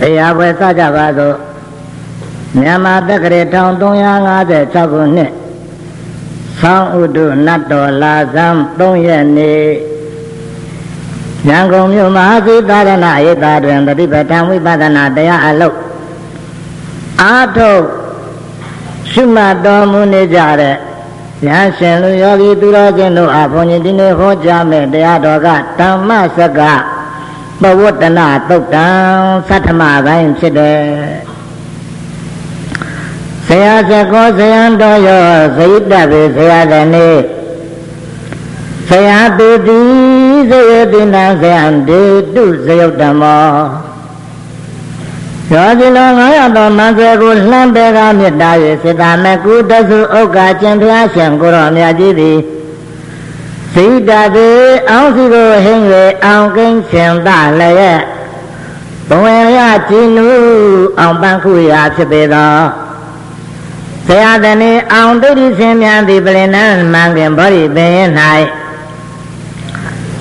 တရားပွဲစကြပါစို့မြန်မာတက္ကရာ1356ခုနှစ်ဆောင်းဥတုနတ်တော်လာဇံ3ရက်နေ့ရန်ကုန်မြို့မဟာသီသာရဏဧတာတွင်တတိပဋ္ဌာန်ဝိပဿနာတရားအလုပ်အာထုတ်ရှုမှတ်တော်မူနေကြတဲ့ရဟန်းရှင်လူယောဂီသူတော်ချင်းတို့အားဘုန်းကြီးဒီနေ့ဟောကြားမဲ့တရားတော်ကဓမ္မစက ပဝတ္တနာသုတ်တံသတ္ထမပိုင်းဖြစ်တယ်ဆရာစကောဆရာတော်ရောဇိတ္တပေဆရာတနေ့ဆရာသူတိဇယတိနံဆရာဒေတုဇယုတ်တမောရောဒီလိုငါရတော်မန္တကိုလှမ်းပေကမြတ်တာရဲ့စေတမကုတသုဥက္ကာကျင်ဖျားရှင်ကိုရောမြတ်ကြီးသည် စိတ္တတိအောင်စီကိုဟင်း၍အောင်ကိန်းရှင်သလည်းဘဝင်ရကြည်နူအောင်ပန်းခုရာဖြစ်ပေသောဆရာတနေအောင်ဒုတိရှင်များသည်ပလင်နံမှန်ခင်ဘောဓိပင်၌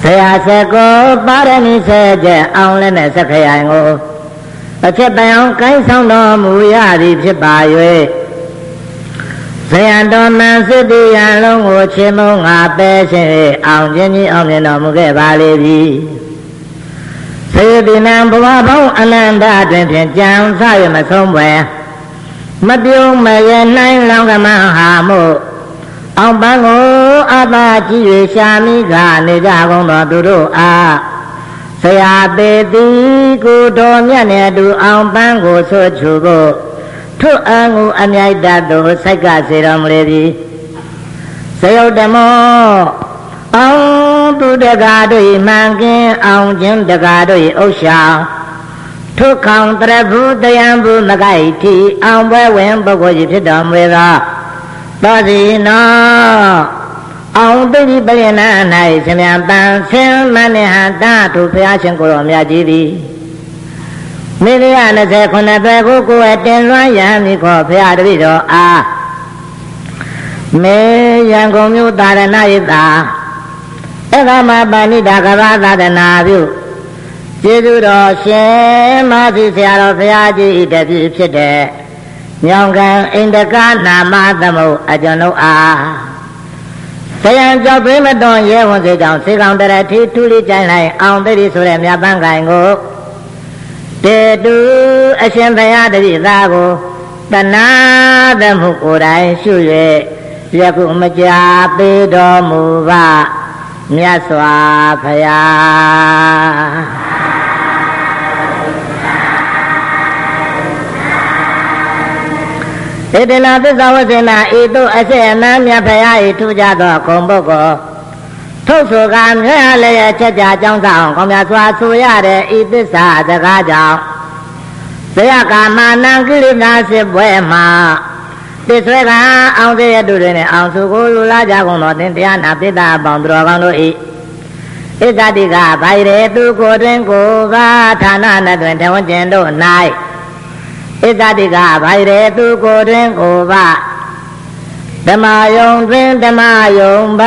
ဆရာစကောပါရမီဆဲကျအောင်လည်းနဲ့စခရိုင်ကိုအချက်တန်အောင်ကိုင်းဆောင်တော်မူရသည်ဖြစ်ပါ၍ ဇယံတော်မန်စစ်တိယံလုံးကိုချင်းမုံငါပဲရှင်အောင်ချင်းကြီးအောင်မြင်တော်မူခဲ့ပါလေပြီသေတိနံဘဝပေါင်းအနန္တတွင်ဖြင့်ကြံစရမဆုံးပွဲမပြုံးမရနိုင်လောင်ကမဟာမို့အောင်ပန်းကိုအသာကြည့်၍ရှာမိကနေကြကုန်တော်သူတို့အားဆရာသေးသည်ကိုတော်မြတ်နဲ့အတူအောင်ပန်းကိုဆွချူဖို့ ထွတ်အံကိုအမြိုက်တတ်သို့စိုက်ကစေတော်မူလေသည်ဇယုတ်တမောအောင်သူတကားတို့မှန်ကင်းအောင်ခြင်းတကားတို့ဥစ္စာထုခေါင်တရဘူးတယံဘူးမကိုက်တီအောင်ပွဲဝင်ပုဂ္ဂိုလ်ကြီးဖြစ်တော်မူသောသောစီနောအောင်တိတိပရိနာ၌ရှင်မြန်ပန်းဆင်းမနိဟတာသူဘုရားရှင်ကိုယ်တော်မြတ်ကြီးသည် မိလျ29ပဲကိုကိုယ်တင်လွှမ်းရဟန်းမိခေါ်ဘုရားတပည့်တော်အားမေရန်ကုန်မြို့တာရဏယတာအခါမှာပါဏိတာကဘာသာဒနာပြုကျေးဇူးတော်ရှင်မသီဆရာတော်ဘုရားကြီးဤတပည့်ဖြစ်တဲ့ညောင်ကံအိန္ဒကနာမသမုတ်အကျွန်ုပ်အားဆယံကြောက်သွေးမတွန်ရဲဝန်စေကြောင့်စေကောင်တရထီထူလီကြိုင်လိုက်အောင်သိပြီဆိုတဲ့မြတ်ပန်းကိုင်ကို တေတုအရှင်ဘုရားတပည့်သားကိုတနာသမှုကိုယ်တိုင်ရှု၍ယခုမကြာပေးတော်မူပါမြတ်စွာဘုရားဧတနာသစ္စာဝစေနာဤသို့အစေအနံမြတ်ဖရာဤထူကြသောဂုံပုဂ္ဂိုလ် ထုတ်ဆိုကမြဲလည်းရဲ့ချက်ကြအကြောင်းဆောင်ကောင်းမြတ်စွာဆိုရတဲ့ဤသစ္စာစကားကြောင့်ဇယကာမနံကိလေသာစစ်ပွဲမှာတစ္ဆွဲကအောင်စေရတုတွေနဲ့အောင်စုကိုလူလာကြကုန်သောတင်တရားနာပိတ္တအပေါင်းသူတော်ကောင်းတို့ဤဣဇတိကဗိုင်ရေသူကိုတွင်ကိုကဌာနနဲ့တွင်တဝကျင်တို့၌ဣဇတိကဗိုင်ရေသူကိုတွင်ကိုဗဓမ္မယုံတွင်ဓမ္မယုံဗ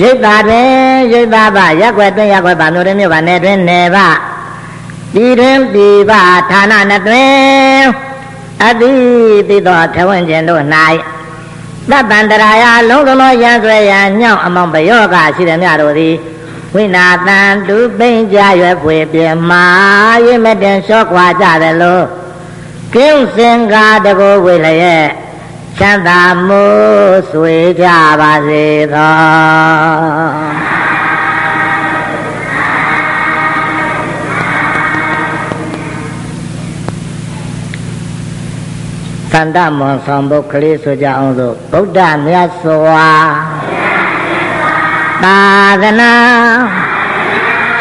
ရိတ်တာတွင်ရိတ်တာဗရက်ွယ်တွင်ရက်ွယ်ဗမြို့တွင်မြို့ဗနယ်တွင်နယ်ဗပြည်တွင်ပြည်ဗဌာနနဲ့တွင်အတိတိသောထဝဉ္ကျင်တို့၌သဗ္ဗန္တရာယလုံးစုံသောရန်ဆွဲရန်ညောင်းအမောင်ပယောဂရှိသည်များတို့သည်ဝိနာတံသူပိန်ကြရွယ်ဖွေပြမာရိမတင်လျှော့ခွာကြတယ်လို့ကင်းစင်ကားတကိုဝေလျက် ချမ်းသာမှုဆွေကြပါစေသောသန္တမွန်ဆောင်ပုတ်ကလေးဆိုကြအောင်ဆိုဗုဒ္ဓမြတ်စွာသာသနာ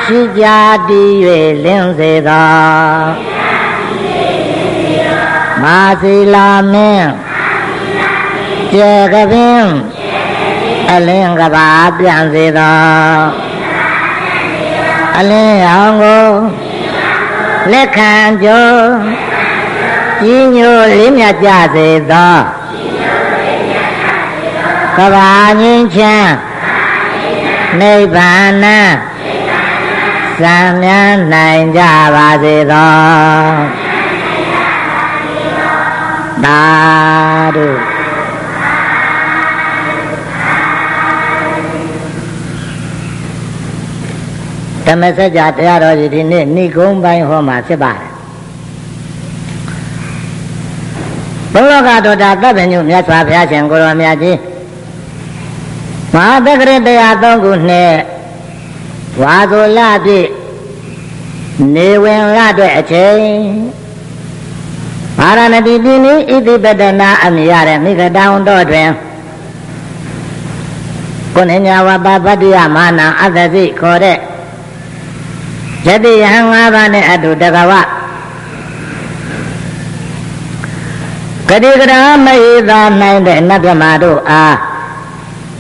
ရှိကြတည်၍လင်းစေသောမာစီလာမင်း ကျေကပင်အလင်းကဘာပြန်စေသောအလင်းအောင်ကိုလက်ခံကြိုးကြီးညိုလေးမြတ်ကြစေသောကဘာငင်းချမ်းနိဗ္ဗာန်စစံမြန်းနိုင်ကြပါစေသောသာဓု ဓမ္မစကြာတရားတော်ကြီးဒီနေ့ဏိကုံးပိုင်းဟောမှာဖြစ်ပါတယ်ဘုလောကတော်တာတပ်ပညုမြတ်စွာဘုရားရှင်ကိုရောမြတ်ကြီးမဟာတက္ကရတရား၃ခုနဲ့ဝါဆိုလပြည့်နေဝင်လအတွက်အချိန်ပါရဏတိတိနိဣတိပတနာအမိရတဲ့မိဂတံတော်တွင်ကိုနေညာဝပပတ္တိယမာနအသတိခေါ်တဲ့ ယတိယဟံ၅ပါးနဲ့အတူတကဝဂတိကရာမဟိသာနိုင်တဲ့နတ်မြတ်တို့အား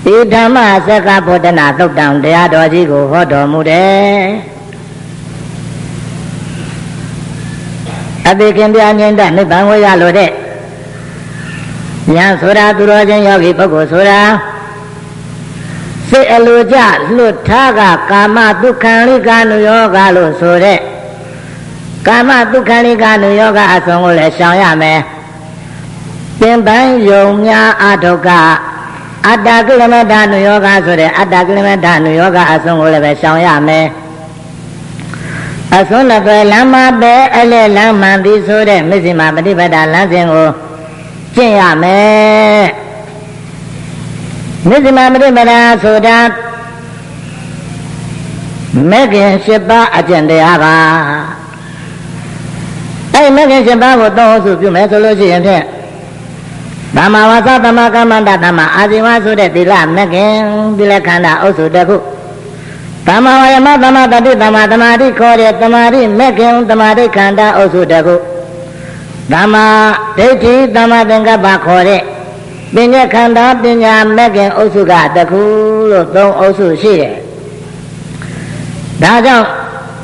ဒီဓမ္မစက္ကဗောဓနာသုတ်တံတရားတော်ကြီးကိုဟောတော်မူတယ်အတိခင်ပြငိမ့်တဲ့နိဗ္ဗာန်ကိုရလို့တဲ့ဉာဏ်ဆိုတာသူတော်ချင်းယောဂီပုဂ္ဂိုလ်ဆိုတာ စိတ်အလိုကြလွတ်ထားကကာမဒုက္ခံလိကနုယောဂလို့ဆိုတဲ့ကာမဒုက္ခံလိကနုယောဂအဆုံးကိုလည်းရှောင်ရမယ်ပင်ပန်းယုံများအဒုက္ခအတ္တကိလမတ္တနုယောဂဆိုတဲ့အတ္တကိလမတ္တနုယောဂအဆုံးကိုလည်းပဲရှောင်ရမယ်အဆုံးလည်းပဲလမ်းမပဲအလဲလမ်းမှန်ပြီးဆိုတဲ့မဇ္ဈိမပฏิပဒါလမ်းစဉ်ကိုကျင့်ရမယ် မဇ္ဈိမပฏิပဒါဆိုတာမဲခင်၈ပါးအကျင့်တရားပါအဲ့မဲခင်၈ပါးကိုသုံးအုပ်စုပြုမယ်ဆိုလို့ရှိရင်ဖြင့်ဓမ္မဝါစာသမကမ္မန္တဓမ္မအာဇီဝဆိုတဲ့သီလမကင်သီလခန္ဓာအုပ်စုတစ်ခုဓမ္မဝါယမသမတတိသမသမာဓိခေါ်တဲ့သမာဓိမကင်သမာဓိခန္ဓာအုပ်စုတစ်ခုဓမ္မဒိဋ္ဌိသမသင်္ကပ္ပခေါ်တဲ့ ပညာခန္ဓာပညာမကင်အုပ်စုကတစ်ခုလို့သုံးအုပ်စုရှိတယ်ဒါကြောင့်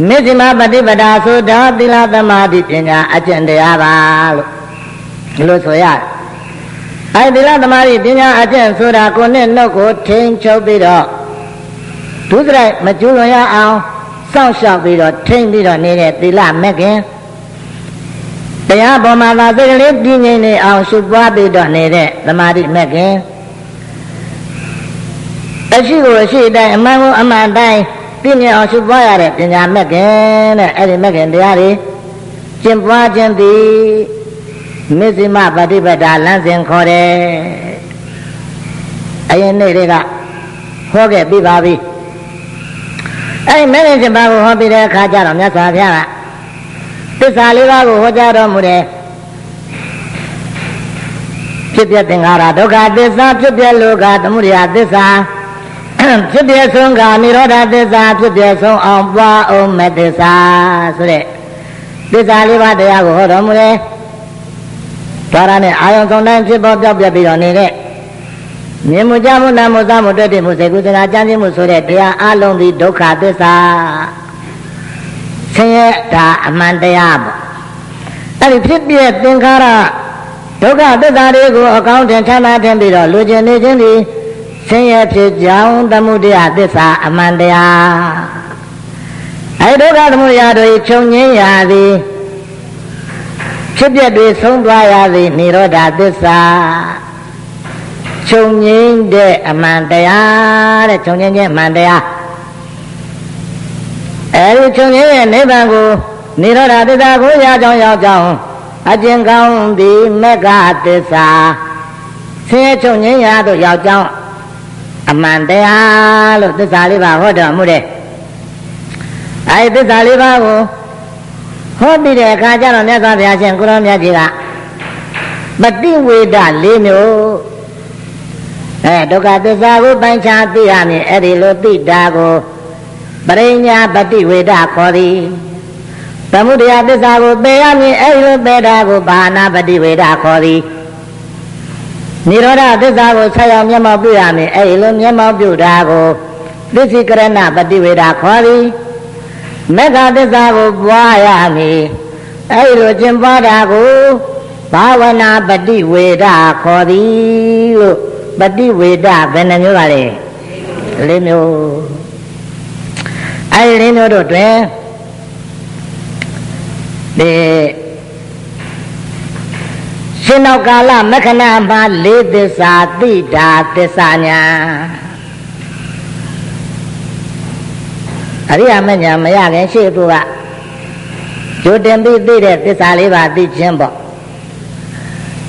မေဇိမပฏิပဒါဆိုတာသီလသမာဓိပညာအကျင့်တရားပါလို့ဒီလိုဆိုရတယ်အဲ့ဒီလားသမားကြီးပညာအကျင့်ဆိုတာကိုနဲ့နှုတ်ကိုထိန်ချုပ်ပြီးတော့ဒုစရိုက်မကျူးလွန်ရအောင်စောင့်ရှောက်ပြီးတော့ထိန်ပြီးတော့နေတဲ့သီလမဲ့ခင် တရားပေါ်မှာသာစိတ်ကလေးပြင်းငိမ့်နေအောင်ရှုပွားပြီးတော့နေတဲ့သမာဓိမဲ့ခင်အရှိကိုအရှိတိုင်းအမှန်ကိုအမှန်တိုင်းပြင်းငိမ့်အောင်ရှုပွားရတဲ့ပညာမဲ့ခင်တဲ့အဲ့ဒီမဲ့ခင်တရားတွေကျင့်ပွားခြင်းသည်မစ္စည်းမပฏิပဒါလမ်းစဉ်ခေါ်တယ်အရင်နေ့တွေကဟောခဲ့ပြီးပါပြီအဲ့မဲရင်7ပါးကိုဟောပြီးတဲ့အခါကျတော့မြတ်စွာဘုရားက သစ္စာလေးပါးကိုဟောကြားတော်မူတယ်ဖြစ်ပြသင်္ခါရဒုက္ခသစ္စာဖြစ်ပြလောကသမုဒယသစ္စာဖြစ်ပြဆုံးကនិရောဓသစ္စာဖြစ်ပြဆုံးအောင်ပွားအောင်မဲ့သစ္စာဆိုတဲ့သစ္စာလေးပါးတရားကိုဟောတော်မူတယ်ဒါရနဲ့အာယုံဆုံးတိုင်းဖြစ်ပေါ်ပြောက်ပြပြီးတော့နေတဲ့မြင်မှုကြမှုနာမှုသမှုတွေ့တဲ့မှုစေကုသနာကြံ့ခြင်းမှုဆိုတဲ့တရားအလုံးဒီဒုက္ခသစ္စာ ဆင်းရဲဒါအမှန်တရားပေါ့အဲ့ဒီဖြစ်ပြသင်္ခါရဒုက္ခသစ္စာတွေကိုအကောင်းတင်ချမ်းသာတင်ပြီးတော့လူကျင်နေခြင်းဒီဆင်းရဲဖြစ်ကြောင်းသမှုတရားသစ္စာအမှန်တရားအဲ့ဒုက္ခသမှုရာတို့ခြုံငင်းရာသည်ဖြစ်ပျက်တွေဆုံးသွားရသည်និရောဓသစ္စာချုပ်ငိမ့်တဲ့အမှန်တရားတဲ့ချုပ်ငိမ့်ခြင်းအမှန်တရား အဲဒီချုပ်ငိမ့်တဲ့နိဗ္ဗာန်ကိုនិရောဓသစ္စာကိုရကြောင်းရောက်ကြောင်းအကျဉ်ကောင်းသည်မက္ခသစ္စာဆင်းရဲချုပ်ငိမ့်ရာသို့ရောက်ကြောင်းအမှန်တရားလို့သစ္စာလေးပါဟောတော်မူတယ်အဲဒီသစ္စာလေးပါကိုဟောပြီးတဲ့အခါကျတော့မြတ်စွာဘုရားရှင်ကိုရောမြတ်ကြီးကပฏิဝေဒ၄မျိုးအဲဒုက္ခသစ္စာကိုပိုင်းခြားသိရမည်အဲ့ဒီလိုသိတာကို ပရိညာပฏิဝေဒခေါ်သည်သမုဒယသစ္စာကိုပယ်ရမည်အဲ့ဒီလိုပယ်တာကိုဘာနာပฏิဝေဒခေါ်သည်နိရောဓသစ္စာကိုဆက်ရောက်မျက်မှောက်ပြုရမည်အဲ့ဒီလိုမျက်မှောက်ပြုတာကိုသစ္စိကရဏပฏิဝေဒခေါ်သည်မေဃသစ္စာကိုပွားရမည်အဲဒီလိုကျင့်ပွားတာကိုဘာဝနာပฏิဝေဒခေါ်သည်လို့ပฏิဝေဒဘယ်နှမျိုးပါလဲလေးမျိုး အဲဒီလေးမျိုးတို့တွင်ဒီရှင်နောက်ကာလမခဏမှာလေးသစ္စာတိတာသစ္စာညာအရိယာမညာမရခင်ရှေ့သူကကြိုတင်ပြီးသိတဲ့သစ္စာလေးပါသိခြင်းပေါ့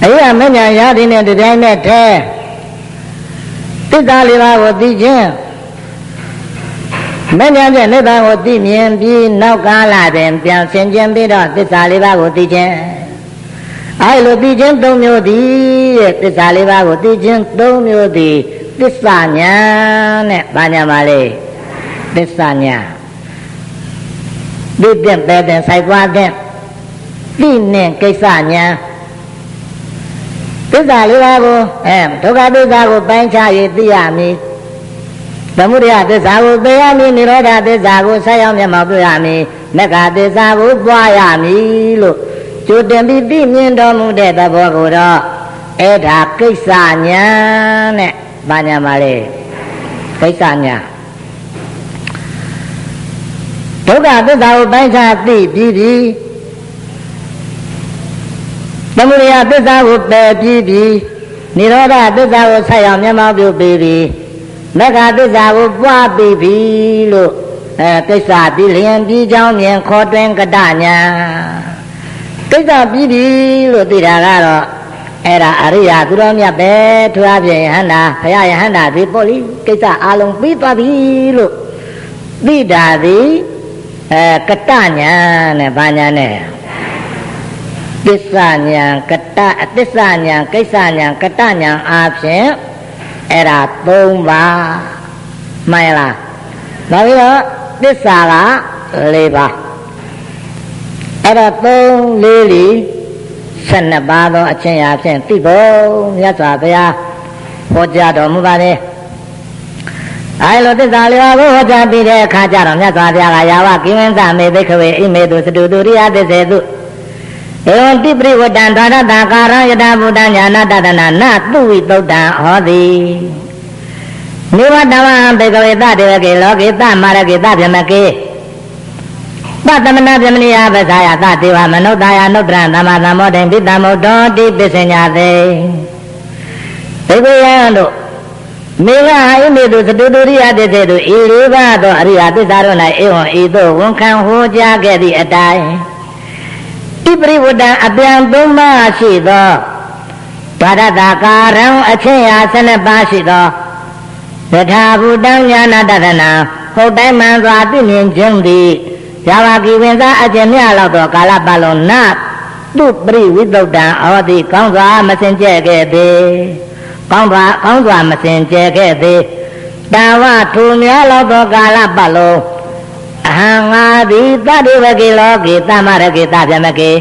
အရိယာမညာရတဲ့နဲ့ဒီတိုင်းနဲ့ထဲသစ္စာလေးပါကိုသိခြင်း မညာဖြင့်နိဗ္ဗာန်ကိုသိမြင်ပြီးနောက်ကာလတွင်ပြန်ဆင်ခြင်ပြီးတော့သစ္စာလေးပါးကိုသိခြင်းအဲလိုသိခြင်း၃မျိုးသည်တဲ့သစ္စာလေးပါးကိုသိခြင်း၃မျိုးသည်သစ္စာညာနဲ့ဘာညာပါလဲသစ္စာညာဒီပြင့်ပဲတဲ့ဆိုင်သွားတဲ့သိနဲ့ကိစ္စညာသစ္စာလေးပါးကိုအဲဒုက္ခသစ္စာကိုပိုင်းခြား၍သိရမည် သမုဒယသစ္စာကိုသိရမည်និရောဓသစ္စာကိုဆက်ရောက်မျက်မှောက်ပြုရမည်မက္ခသစ္စာကိုပွားရမည်လို့ကြိုတင်ပြီးသိမြင်တော်မူတဲ့သဘောကိုတော့အဲ့ဒါကိစ္စညာနဲ့ဘာညာပါလဲကိစ္စညာဒုက္ခသစ္စာကိုပိုင်းခြားသိပြီးပြီသမုဒယသစ္စာကိုပယ်ပြီးပြီនិရောဓသစ္စာကိုဆက်ရောက်မျက်မှောက်ပြုပြီးပြီ မက္ခသစ္စာကိုပွားပြီးပြီလို့အဲကိစ္စပြီးလျင်ပြီးကြောင်းမြင်ခေါ်တွင်ကတညာကိစ္စပြီးပြီလို့သိတာကတော့အဲ့ဒါအရိယာသူတော်မြတ်ပဲထွားပြင်ယဟန္တာဘုရားယဟန္တာဒီပေါ့လေကိစ္စအလုံးပြီးသွားပြီလို့သိတာသည်အဲကတညာနဲ့ဘာညာနဲ့သစ္စာညာကတအသစ္စာညာကိစ္စညာကတညာအားဖြင့် အဲ့ဒါ၃ပါးမှန်လားနောက်ပြီးတော့သစ္စာက၄ပါးအဲ့ဒါ၃၄လီ12ပါးသောအချင်းရာဖြင့်သိဖို့မြတ်စွာဘုရားဟောကြားတော်မူပါတယ်အဲလိုသစ္စာလေးပါးကိုဟောကြားပြီးတဲ့အခါကျတော့မြတ်စွာဘုရားကယာဝကိဝင်းသမေသိခဝေအိမေတုစတုတုရိယသစ္စေတု ဧဝံတိပရိဝတ္တံဓာရတကာရယတဗုဒ္ဓညာနာတတနာနသုဝိသုတ်တံဟောတိနိဝတ္တဝံဘေကဝေတတေဝကေလောကေတမာရကေတဗြမကေသတမနာဗြမဏိယပဇာယသတေဝမနုဿာယနုတ္တရသမ္မာသမ္မောတေပိတမုဒ္ဒောတိပစ္စညာသေဘေကယံတို့မေဃဟိမေတုသတုတရိယတစ္ဆေတုဤလေးပါးသောအရိယသစ္စာတို့၌ဧဝံဤသို့ဝန်ခံဟောကြားခဲ့သည့်အတိုင်းဣ ပရိဝတ္တံအပြန်သုံးပါးရှိသောဗာဒတာကာရံအချင်းရာ12ပါးရှိသောယထာဘူတံညာနာတရဏဟုတ်တိုင်းမှန်စွာသိမြင်ခြင်းသည်ဇာဝကိဝင်စားအကျင့်မြလောက်သောကာလပတ်လုံးနတုပရိဝိသုဒ္ဓံအောတိကောင်းစွာမစင်ကြဲ့ခဲ့သည်ကောင်းစွာကောင်းစွာမစင်ကြဲ့ခဲ့သည်တာဝထူများလောက်သောကာလပတ်လုံး အဟံငါသည်တတိဝကေလောကေတမရကေတဗျမကေ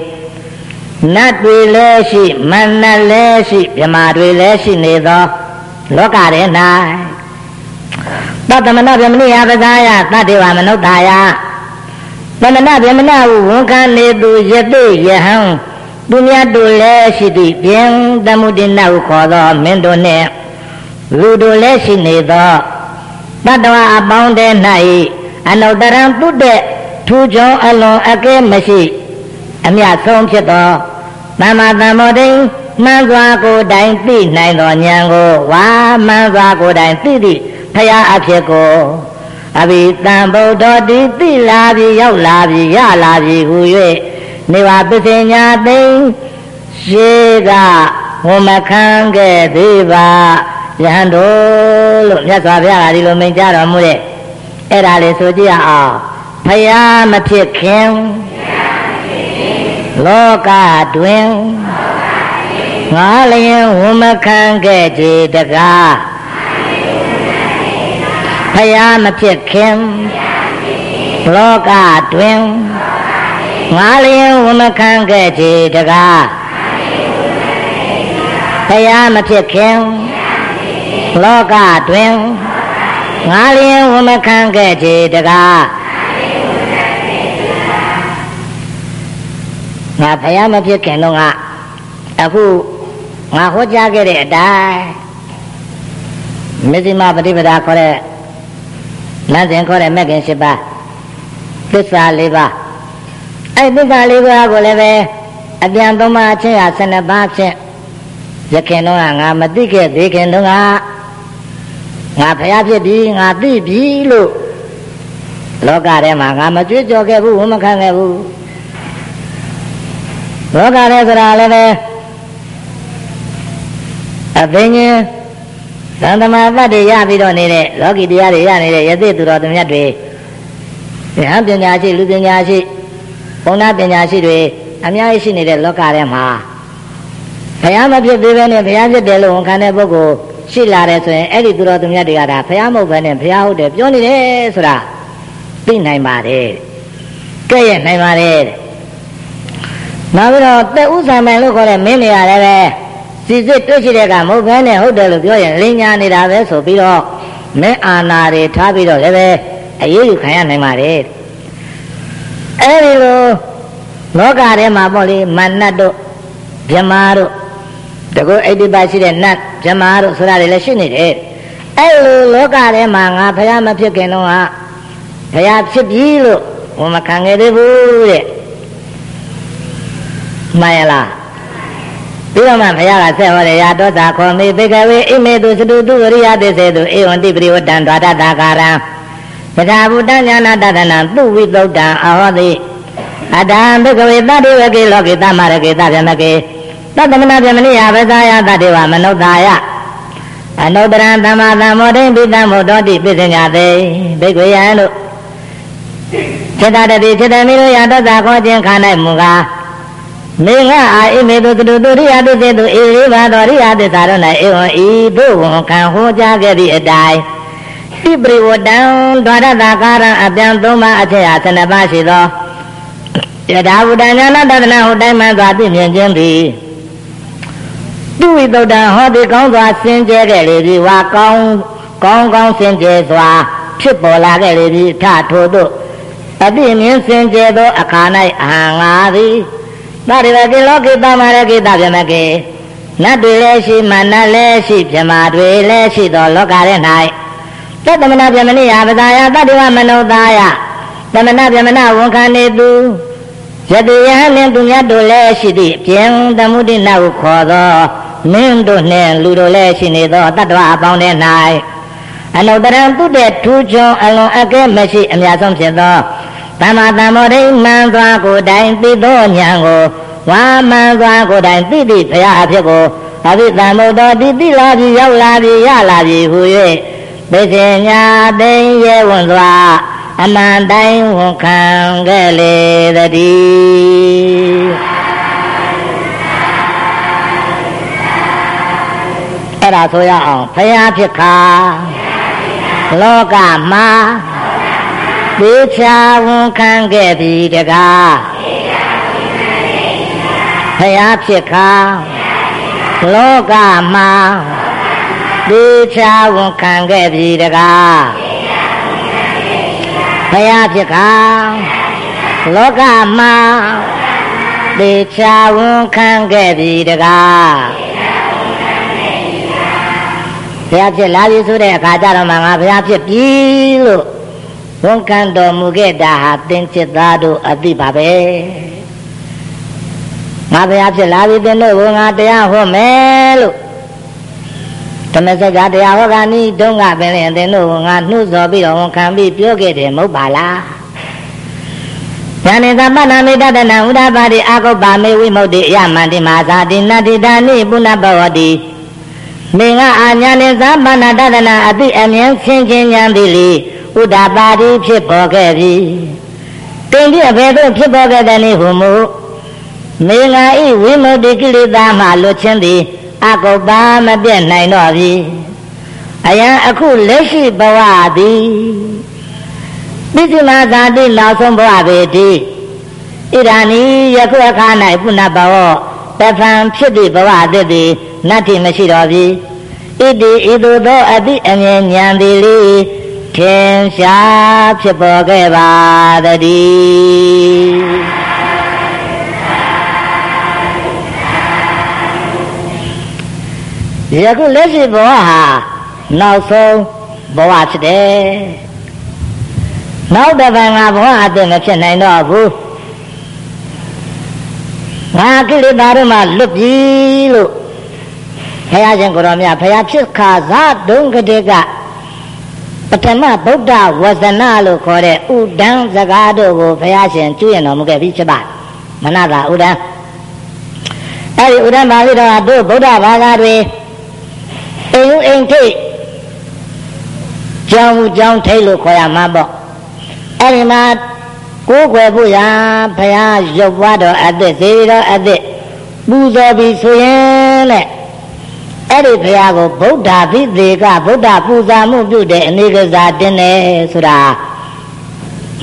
နတ်တွေလည်းရှိမနတ်လည်းရှိမြမာတွေလည်းရှိနေသောလောကထဲ၌သတ္တမနဗြမဏိယပဇာယသတ္တေဝမနုဿာယသမဏဗြမဏဟုဝန်ခံနေသူယတိယဟံသူမြတ်တို့လည်းရှိသည့်ပြင်တမှုတိနဟုခေါ်သောမင်းတို့နှင့်လူတို့လည်းရှိနေသောတတ္တဝအပေါင်းတည်း၌ အနုတ္တရံပုတ္တထူကြုံအလွန်အကဲမရှိ အမြတ်ဆုံးဖြစ်သောသမ္မာသမ္ဗောဓိမှန်စွာကိုယ်တိုင်သိနိုင်သောဉာဏ်ကိုဝါမှန်စွာကိုယ်တိုင်သိသည့်ဖရာအဖြစ်ကိုအဘိတံဗုဒ္ဓတိသိလာပြီရောက်လာပြီရလာပြီဟူ၍နေဝပစ္စညာသိရှေးကဝန်မခံခဲ့သေးပါယဟန်တို့လို့မြတ်စွာဘုရားကဒီလိုမိန့်ကြားတော်မူတဲ့ အဲ့ဒါလေးဆိုကြည့်ရအောင်ဖယားမဖြစ်ခင်လောကတွင်ငါလျင်ဝန်မခံခဲ့ကြတကားဖယားမဖြစ်ခင်လောကတွင်ငါလျင်ဝန်မခံခဲ့ကြတကားဖယားမဖြစ်ခင်လောကတွင် ငါလျင်ဝန်မခံခဲ့ကြတကားငါဖယားမဖြစ်ခင်တော့ငါအခုငါဟောကြားခဲ့တဲ့အတိုင်းမဇ္ဈိမပฏิပဒါခေါ်တဲ့လမ်းစဉ်ခေါ်တဲ့မဂ္ဂင်၈ပါးသစ္စာ၄ပါးအဲ့သစ္စာ၄ပါးကိုလည်းပဲအပြန်သုံးပါးအချင်းဟာ12ပါးဖြင့်ရခင်တော့ငါမသိခဲ့သေးခင်တော့ ငါငါဖျားဖြစ်ပြီငါသိပြီလို့လောကထဲမှာငါမကြွကြော်ခဲ့ဘူးဝမခံခဲ့ဘူးလောကထဲဆိုတာလည်းပဲအသိဉာဏ်သံသမာသတ္တိရပြီးတော့နေတဲ့လောကီတရားတွေရနေတဲ့ယသိသူတော်သူမြတ်တွေဉာဏ်ပညာရှိလူပညာရှိဘုံနာပညာရှိတွေအများကြီးရှိနေတဲ့လောကထဲမှာဘုရားမဖြစ်သေးပဲနဲ့ဘုရားဖြစ်တယ်လို့ဝန်ခံတဲ့ပုဂ္ဂိုလ် ရှိလာတယ်ဆိုရင်အဲ့ဒီသူတော်သူမြတ်တွေကဒါဘုရားမဟုတ်ဘဲနဲ့ဘုရားဟုတ်တယ်ပြောနေတယ်ဆိုတာသိနိုင်ပါတယ်ကဲ့ရဲ့နိုင်ပါတယ်နောက်ပြီးတော့တက်ဥဆောင်မယ်လို့ခေါ်တဲ့မင်းနေရာလည်းပဲစီစစ်တွေ့ရှိတဲ့ကမဟုတ်ဘဲနဲ့ဟုတ်တယ်လို့ပြောရင်လင်းညာနေတာပဲဆိုပြီးတော့မင်းအာနာတွေထားပြီးတော့လည်းပဲအရေးယူခံရနိုင်ပါတယ်အဲဒီလိုလောကထဲမှာပေါ့လေမနတ်တို့ဗြမာတို့ တကုအိတိပါရှိတဲ့နတ်ဗြမာတို့ဆိုတာတွေလည်းရှိနေတယ်အဲလိုလောကထဲမှာငါဖះမဖြစ်ခင်တော့ဟာဖះဖြစ်ပြီလို့ဝန်မခံခဲ့သေးဘူးတဲ့မှန်ရလားပြီးတော့မှဘုရားကဆက်ဟောတယ်ရာတောတာခောမေဘေကဝေအိမေတုသတုတုရိယသေစေတုဧဝံတိပရိဝတ္တံဒွါဒတာကာရံပဇာဗုတ္တညာနာတဒနာသူဝိသုဒ္ဓံအဟောတိအတံဘေကဝေတတိဝကေလောကေတမရကေတဗျမကေ တတမနာဗျမနိယပဇာယတတေဝမနုဿာယအနုတ္တရံသမ္မာသမ္မောဒိပိတံမောတောတိပိစညာတေဘေကွေယံတို့စေတတတိစေတမိတို့ရာတောတာခောခြင်းခါ၌မူကားမေငါအာဣမေတုတုတုရိယတုစေတုဧရိဘာတော်ရိယသစ္စာတို့၌ဧဝံဤသို့ဝန်ခံဟောကြားခဲ့သည့်အတိုင်းဣပရိဝတံဒွါရတကာရံအပြန်သုံးပါအထက်ဟာ12ပါးရှိသောယထာဝုဒညာနာတဒနာဟူတိုင်းမှစွာသိမြင်ခြင်းသည် သူဝိတုဒ္ဓဟောဒီကောင်းစွာစင်ကြဲခဲ့လေပြီဝါကောင်းကောင်းကောင်းစင်ကြဲစွာဖြစ်ပေါ်လာခဲ့လေပြီထထို့သို့အတိမြင်စင်ကြဲသောအခါ၌အာငါသည်သရိဝကေလောကိတမရကိတဗျမကေနတ်တွေလည်းရှိမနတ်လည်းရှိဗြမာတွေလည်းရှိသောလောကရဲ၌တတမနာဗြမဏိယပဒါယတတိဝမနုဿာယတမနာဗြမနာဝန်ခံနေသူယတိယဟနှင့်သူမြတ်တို့လည်းရှိသည့်ပြင်သမုဒိနဟုခေါ်သော မင်းတို့နှင့်လူတို့လည်းရှိနေသောတတ္တဝအပေါင်းထဲ၌အနုတ္တရံသူတဲ့ထူးချွန်အလွန်အကဲမရှိအများဆုံးဖြစ်သောသမ္မာသမ္မောဒိမှန်စွာကိုတိုင်သိသောဉာဏ်ကိုဝါမှန်စွာကိုတိုင်သိသည့်ဘုရားအဖြစ်ကိုအဘိသမ္မုဒ္ဒောတိတိလာပြီရောက်လာပြီရလာပြီဟူ၍သိစေညာသိရဲဝန်စွာအမှန်တိုင်းဝန်ခံခဲ့လေတည်း အဲ့ဒါဆိုရအောင်ဘုရားဖြစ်ခါလောကမှာသေချာဝန်ခံခဲ့ပြီတကားဖယားဖြစ်ခါလောကမှာသေချာဝန်ခံခဲ့ပြီတကားဖယားဖြစ်ခါလောကမှာသေချာဝန်ခံခဲ့ပြီတကား ဘုရားဖြစ်လာပြီဆိုတဲ့အခါကျတော့မှငါဘုရားဖြစ်ပြီလို့ဝန်ခံတော်မူခဲ့တာဟာသင်္ချစ်သားတို့အသိပါပဲငါဘုရားဖြစ်လာပြီသင်တို့ကငါတရားဟောမယ်လို့ဓမ္မစကားတရားဟောကနီးတုံးကပင်လည်းသင်တို့ကငါနှုတ်ဆော်ပြီးတော့ဝန်ခံပြီးပြောခဲ့တယ်မဟုတ်ပါလားညာနေသမဏမေတ္တနာဥဒ္ဒပါတိအာကုပ္ပမေဝိမု ക്തി အယမန္တိမာသာတိနတ္တိတာနိပုဏ္ဏဘဝတိ မေငါအာညာနေသမဏတဒနာအတိအမြင်ဆင်ခြင်းဉာဏ်သည်လေဥဒ္ဒပါတိဖြစ်ပေါ်ခဲ့ပြီတင်ပြဘယ်သို့ဖြစ်ပေါ်ခဲ့တဲ့နည်းဟုမူမေငါဤဝိမု ക്തി ကိလေသာမှလွတ်ခြင်းသည်အကုပ္ပမပြတ်နိုင်တော့ပြီအယံအခုလက်ရှိဘဝသည်ပိစိမာသာတိနောက်ဆုံးဘဝပေတိဣဒာနိယခုအခါ၌ပုဏ္ဏဘဝတဖန်ဖြစ်သည့်ဘဝတည်းသည် နတ္တိမရှိတော့ပြီဣတိဤသို့သောအတိအမြင်ဉာဏ်သည်လေထင်ရှားဖြစ်ပေါ်ခဲ့ပါတည်းယခုလက်ရှိဘဝဟာနောက်ဆုံးဘဝဖြစ်တယ်နောက်တစ်ပတ်ငါဘဝအသက်မဖြစ်နိုင်တော့ဘူးငါကိလေသာတို့မှလွတ်ပြီလို့ ဘုရားရှင်ကိုရောမြတ်ဘုရားဖြစ်ခါသာဒုံကတိကပထမဗုဒ္ဓဝဇနလို့ခေါ်တဲ့ဥဒံစကားတို့ကိုဘုရားရှင်ကျွရင်တော်မူခဲ့ပြီးဖြစ်ပါမနတာဥဒံအဲဒီဥဒံပါဠိတော်ကတို့ဗုဒ္ဓဘာသာတွေအိမ်အိမ်ထိတ်ကြောင်းကြောင်းထိတ်လို့ခေါ်ရမှာပေါ့အဲ့ဒီမှာကိုးကွယ်ဖို့ရာဘုရားရုပ်ပွားတော်အသက်စေတော်အသက်ပူဇော်ပြီးဆိုရင်တဲ့ အဲ့ဒီဘုရားကိုဗုဒ္ဓဘိသေကဗုဒ္ဓပူဇာမှုပြုတဲ့အနေကစားတင်တယ်ဆိုတာ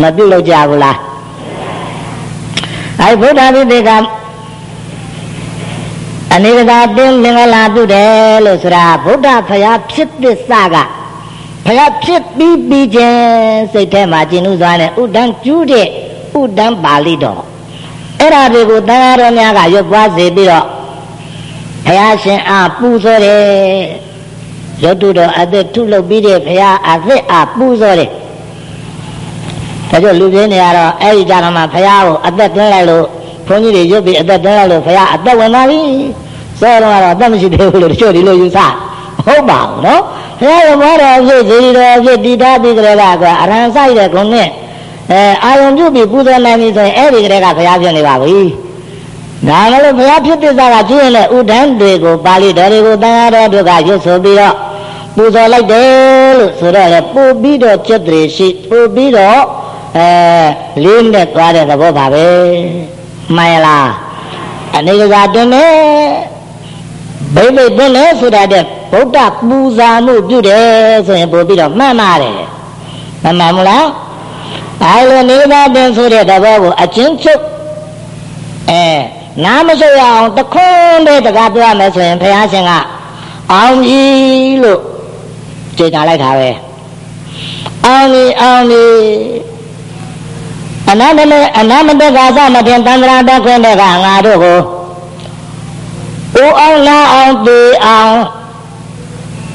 မပြုလို့ကြဘူးလားအဲ့ဗုဒ္ဓဘိသေကအနေကစားတင်မင်္ဂလာပြုတယ်လို့ဆိုတာဗုဒ္ဓဘုရားဖြစ်သစ္စာကဘုရားဖြစ်ပြီးပြီးခြင်းစိတ်ထဲမှာကျင်ဥစွာနဲ့ဥဒ္ဒံကျူးတဲ့ဥဒ္ဒံပါဠိတော်အဲ့ဒါတွေကိုတရားတော်များကရွတ်ပွားစေပြီးတော့ ဘုရားရှင်အားပူဇော်တယ်ရုတ်တုတော်အသက်ထုလုပ်ပြီးတဲ့ဘုရားအသက်အားပူဇော်တယ်ဒါကြောင့်လူပြင်းနေရတော့အဲ့ဒီကြတော့မှဘုရားကိုအသက်သွင်းလိုက်လို့ဘုန်းကြီးတွေရုပ်ပြီးအသက်သွင်းလိုက်လို့ဘုရားအသက်ဝင်သွားပြီစောတော့ကတော့အသက်မရှိသေးဘူးလို့တချို့ဒီလိုယူဆဟုတ်ပါဘူးနော်ဘုရားရဲ့ဘောတော်ဖြစ်ဒီတော်ဖြစ်တည်ထားပြီးကြတဲ့ကအရဟံဆိုင်တဲ့ကုန်းနဲ့အဲအာယုံပြုပြီးပူဇော်နိုင်ပြီဆိုရင်အဲ့ဒီကလေးကဘုရားဖြစ်နေပါပြီ ဒါကလည်းဘုရားဖြစ်သစ္စာကကျင်းတဲ့ဥဒန်းတွေကိုပါဠိတော်တွေကိုတန်ခါတော်တို့ကရွတ်ဆိုပြီးတော့ပူဇော်လိုက်တယ်လို့ဆိုတော့လေပို့ပြီးတော့จิตတွေရှိပို့ပြီးတော့အဲလေးနဲ့သွားတဲ့သဘောပါပဲမှန်လားအနေကစားတွင်နေဘိသိတွင်နေဆိုတာတဲ့ဗုဒ္ဓပူဇာမှုပြုတယ်ဆိုရင်ပို့ပြီးတော့မှန်ပါတယ်မမှန်ဘူးလားအဲလိုနေသာတွင်ဆိုတဲ့သဘောကိုအချင်းချုပ်အဲ နားမဆိုရအောင်တခွန်းလေးတကားပြောရမယ်ဆိုရင်ဘုရားရှင်ကအောင်ပြီလို့ကြေညာလိုက်တာပဲအောင်ပြီအောင်ပြီအနန္တမေအနန္တကသမထင်တန္တရာတခွင့်တဲ့ကငါတို့ကိုဦးအောင်လာအောင်ပေအောင်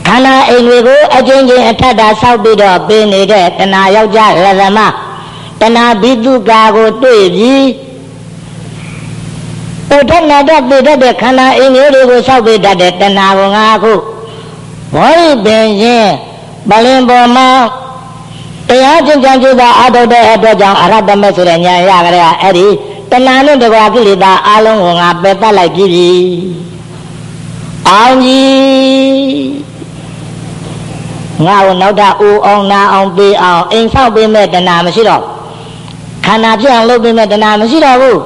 ခန္ဓာအိမ်တွေကိုအချင်းချင်းအထက်တာဆောက်ပြီးတော့ပေးနေတဲ့တဏှာယောက်ျားရသမတဏှာဘိတုကာကိုတွေ့ပြီး ဥထနာတပိတတ်တဲ့ခန္ဓာအိမ်မျိုးတွေကိုဆောက်ပေးတတ်တဲ့တဏှာကိုငါအခုဘောရိပင်ရင်ပလင်ပေါ်မှာတရားကျင့်ကြံကြိုးစားအထုတ်တဲ့အတွက်ကြောင့်အရဟတမေဆိုတဲ့ဉာဏ်ရကြတဲ့အဲ့ဒီတဏှာနဲ့တကွာကိလေသာအလုံးကိုငါပယ်တတ်လိုက်ပြီအောင်ကြီးငါ့ကိုနောက်ထပ်ဦးအောင်နာအောင်ပေးအောင်အိမ်ဆောက်ပေးမဲ့တဏှာမရှိတော့ခန္ဓာပြအောင်လုပ်ပေးမဲ့တဏှာမရှိတော့ဘူး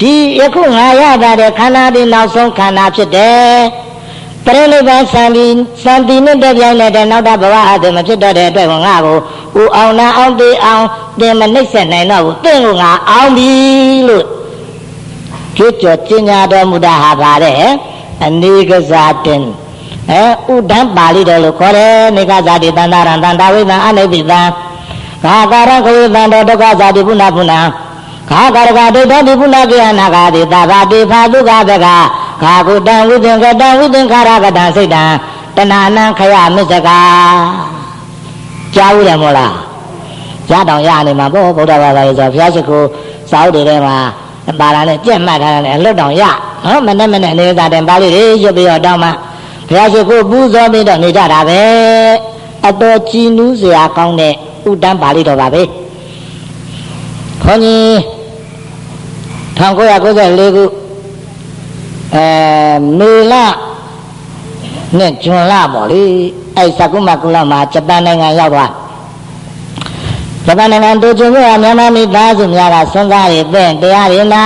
ဒီယခုငါရတာတဲ့ခန္ဓာဒီနောက်ဆုံးခန္ဓာဖြစ်တယ်ပရိနိဗ္ဗာန်စံဒီစံဒီနဲ့တပြောင်းတဲ့နောက်တာဘဝအတည်းမဖြစ်တော့တဲ့အတွက်ငါကိုဦးအောင်နာအောင်ပေးအောင်တင်မနှိမ့်ဆက်နိုင်တော့ဘူးတင့်ကိုငါအောင်ပြီလို့ကြွကြော်ကျင်ညာတော်မူတာဟာပါတဲ့အနိကစားတင်အဲဥဒ္ဒံပါဠိတော်လို့ခေါ်တယ်နေကဇာတိတန္တရံတန္တဝိသံအနိပိသံဂါကာရခဝိသံတော်ဒုက္ခဇာတိပုဏ္ဏပုဏ္ဏ ခာကာရကဒိဋ္ဌတိပုဏ္ဏကေယနာဂာတိသဗ္ဗတိဖာတုကတကခာကုတံဝိသင်္ကတံဝိသင်္ခါရကတံစိတ်တံတဏနံခယမစ္စကာကြားဦးတယ်မို့လားရတောင်ရနေမှာပေါ့ဗုဒ္ဓဘာသာရေးဆိုဘုရားရှိခိုးစာအုပ်တွေထဲမှာပါလာနဲ့ကြက်မှတ်ထားတယ်အလွတ်တောင်ရနော်မနဲ့မနဲ့အနေသာတင်ပါဠိတွေရွတ်ပြီးတော့တောင်းမှဘုရားရှိခိုးပူဇော်ပြီးတော့နေကြတာပဲအတော်ကြည်နူးစရာကောင်းတဲ့ဥတ္တံပါဠိတော်ပါပဲခွန်ကြီး 1994ခုအဲမေလနဲ့ဂျွန်လပေါ့လေအဲစကုမကုလမှာဂျပန်နိုင်ငံရောက်သွားဂျပန်နိုင်ငံတိုကျိုမြို့ကမြန်မာမိသားစုများကစွန့်စားရတဲ့တရားတွေနာ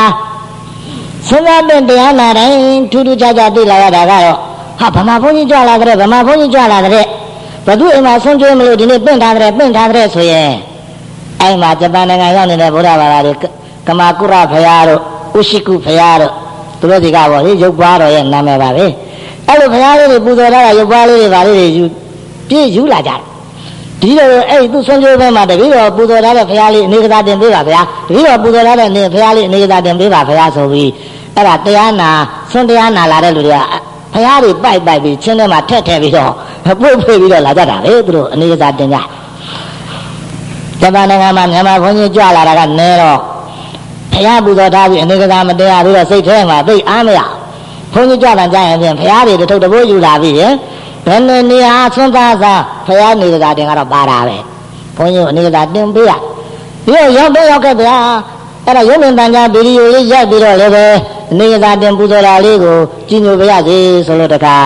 စွန့်စားတဲ့တရားနာတိုင်းထူးထူးခြားခြားသိလာရတာကတော့ဟာဗမာဘုန်းကြီးကြွလာတဲ့ဗမာဘုန်းကြီးကြွလာတဲ့ဘသူအိမ်မှာဆွန့်ကျွေးမလို့ဒီနေ့ပင့်ထားတဲ့ပင့်ထားတဲ့ဆိုရင်အဲ့မှာဂျပန်နိုင်ငံရောက်နေတဲ့ဗုဒ္ဓဘာသာတွေ ကမာကုရဘုရားတို့ဥရှိကုဘုရားတို့သူတို့ဒီကပေါ့လေရုပ်ပွားတော်ရဲ့နာမည်ပါပဲအဲ့လိုဘုရားလေးတွေပူဇော်ထားတာရုပ်ပွားလေးတွေဗာလေးတွေယူပြည့်ယူလာကြတယ်ဒီလိုအဲ့သူဆွမ်းကြိုးဘက်မှာတပည့်တော်ပူဇော်ထားတဲ့ဘုရားလေးအနေကသာတင်ပေးပါဗျာတပည့်တော်ပူဇော်ထားတဲ့နေဘုရားလေးအနေကသာတင်ပေးပါဘုရားဆိုပြီးအဲ့ဒါတရားနာဆွမ်းတရားနာလာတဲ့လူတွေကဘုရားတွေပိုက်ပိုက်ပြီးချင်းထဲမှာထက်ထက်ပြီးတော့ပုတ်ဖွေပြီးတော့လာကြတာလေသူတို့အနေကသာတင်ကြတဂျပန်နိုင်ငံမှာမြန်မာဘုန်းကြီးကြွလာတာကနဲတော့ ဘုရားပူဇော်ထားပြီးအနေကစားမတရားပြီးတော့စိတ်ထဲမှာသိအားမရဘုန်းကြီးကြွတာကြရင်ဖြင့်ဘုရားတွေတထုပ်တဘိုးယူလာပြီးရင်ဘယ်နဲ့နေရာဆွမ်းသားစားဘုရားနေကစားတင်ကတော့ပါတာပဲဘုန်းကြီးအနေကစားတင်ပေးရပြီးတော့ရောက်တော့ရောက်ခဲ့ဗျာအဲ့ဒါရုပ်မြင်တန်ကြားဗီဒီယိုလေးရိုက်ပြီးတော့လည်းပဲနေကစားတင်ပူဇော်တာလေးကိုကြည်ညိုပါရစေဆိုလို့တခါ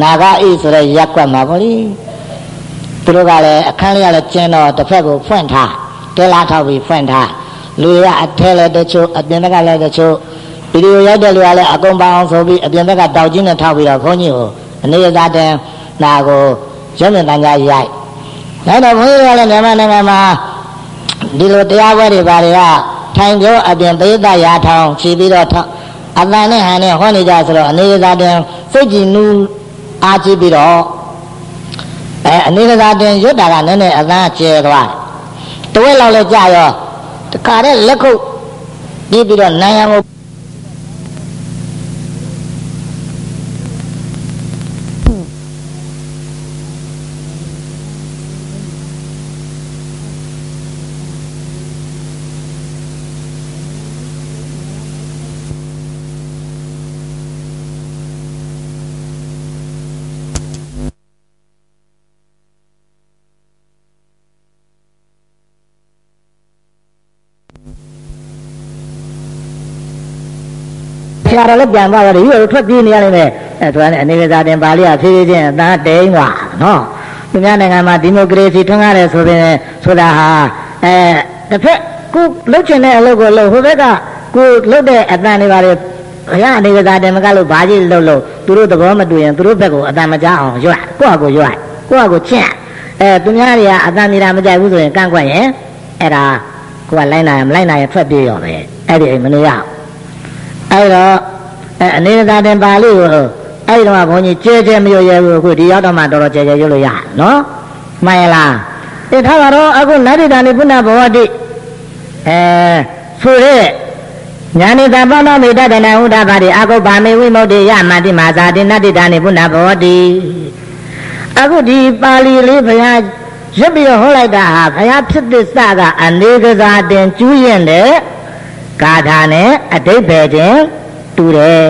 နာဂအိဆိုတဲ့ရက်ကွက်မှာပေါ့လေသူတို့ကလည်းအခန်းလေးကလည်းကျင်းတော့တစ်ဖက်ကိုဖွင့်ထားတဲလာထောက်ပြီးဖွင့်ထား လူရအထဲလည်းတချို့အပြင်ဘက်ကလည်းတချို့ဗီဒီယိုရိုက်တဲ့လူကလည်းအကုန်ပါအောင်ဆိုပြီးအပြင်ဘက်ကတောက်ကြီးနဲ့ထောက်ပြီးတော့ခွန်ကြီးကိုအနေသာတင်နာကိုရုံးမြင်တန်ကြားရိုက်ဒါတော့ဘုန်းကြီးကလည်းမြန်မာနိုင်ငံမှာဒီလိုတရားပွဲတွေဘာတွေကထိုင်ပြောအပြင်ပိဋကရာထောင်ခြေပြီးတော့အတန်နဲ့ဟန်နဲ့ဟောနေကြဆိုတော့အနေသာတင်စိတ်ကြည်နူးအားကြည့်ပြီးတော့အဲအနေကစားတင်ရွတ်တာကနည်းနည်းအသန်းကျဲသွားတယ်တဝက်လောက်လဲကြာရော တခါတည်းလက်ခုပ်ပြီးပြီးတော့နိုင်ရန်ကို ဆရာတော်လည်းပြန်သွားတယ်ရိုးထွက်ပြေးနေရလိမ့်မယ်အဲဆိုရင်အနေကစားတင်ပါဠိကဖြည်းဖြည်းချင်းအသားတိန်သွားနော်သူများနိုင်ငံမှာဒီမိုကရေစီထွန်းကားတယ်ဆိုရင်ဆိုတာဟာအဲတစ်ဖက်ကိုလှုပ်ချင်တဲ့အလုပ်ကိုလှုပ်ဟိုဘက်ကကိုလှုပ်တဲ့အတန်တွေပါလေဘုရားအနေကစားတင်မကလို့ဘာကြီးလှုပ်လို့သူတို့သဘောမတူရင်သူတို့ဘက်ကိုအတန်မကြအောင်ရွတ်ကိုယ့်အကိုရွတ်ကိုယ့်အကိုချင့်အဲသူများတွေကအတန်နေတာမကြိုက်ဘူးဆိုရင်ကန့်ကွက်ရင်အဲ့ဒါကိုကလိုက်နိုင်မလိုက်နိုင်ရင်ထွက်ပြေးရောပဲအဲ့ဒီအိမ်မနေရအောင် အဲ့တော့အဲအနေသာတင်ပါဠိကိုအဲ့ဒီတော့ဘုန်းကြီးကျဲကျဲမရွရဘူးအခုဒီရောက်တော့မှတော်တော်ကျဲကျဲရွလို့ရနော်မှန်ရလားအဲထားပါတော့အခုနတ္တိတာနိပုဏ္ဏဘဝတိအဲဆိုရဲညာနိတပဏမေတ္တနာဟုတာပါတိအကုပ္ပါမေဝိမု ക്തി ယမတိမာဇာတိနတ္တိတာနိပုဏ္ဏဘဝတိအခုဒီပါဠိလေးဘုရားရွတ်ပြီးတော့ဟောလိုက်တာဟာဘုရားဖြစ်သစ္စာကအနေကစားတင်ကျူးရင်တဲ့ ဂါထာနဲ့အတိတ်ပဲချင်းတူတယ်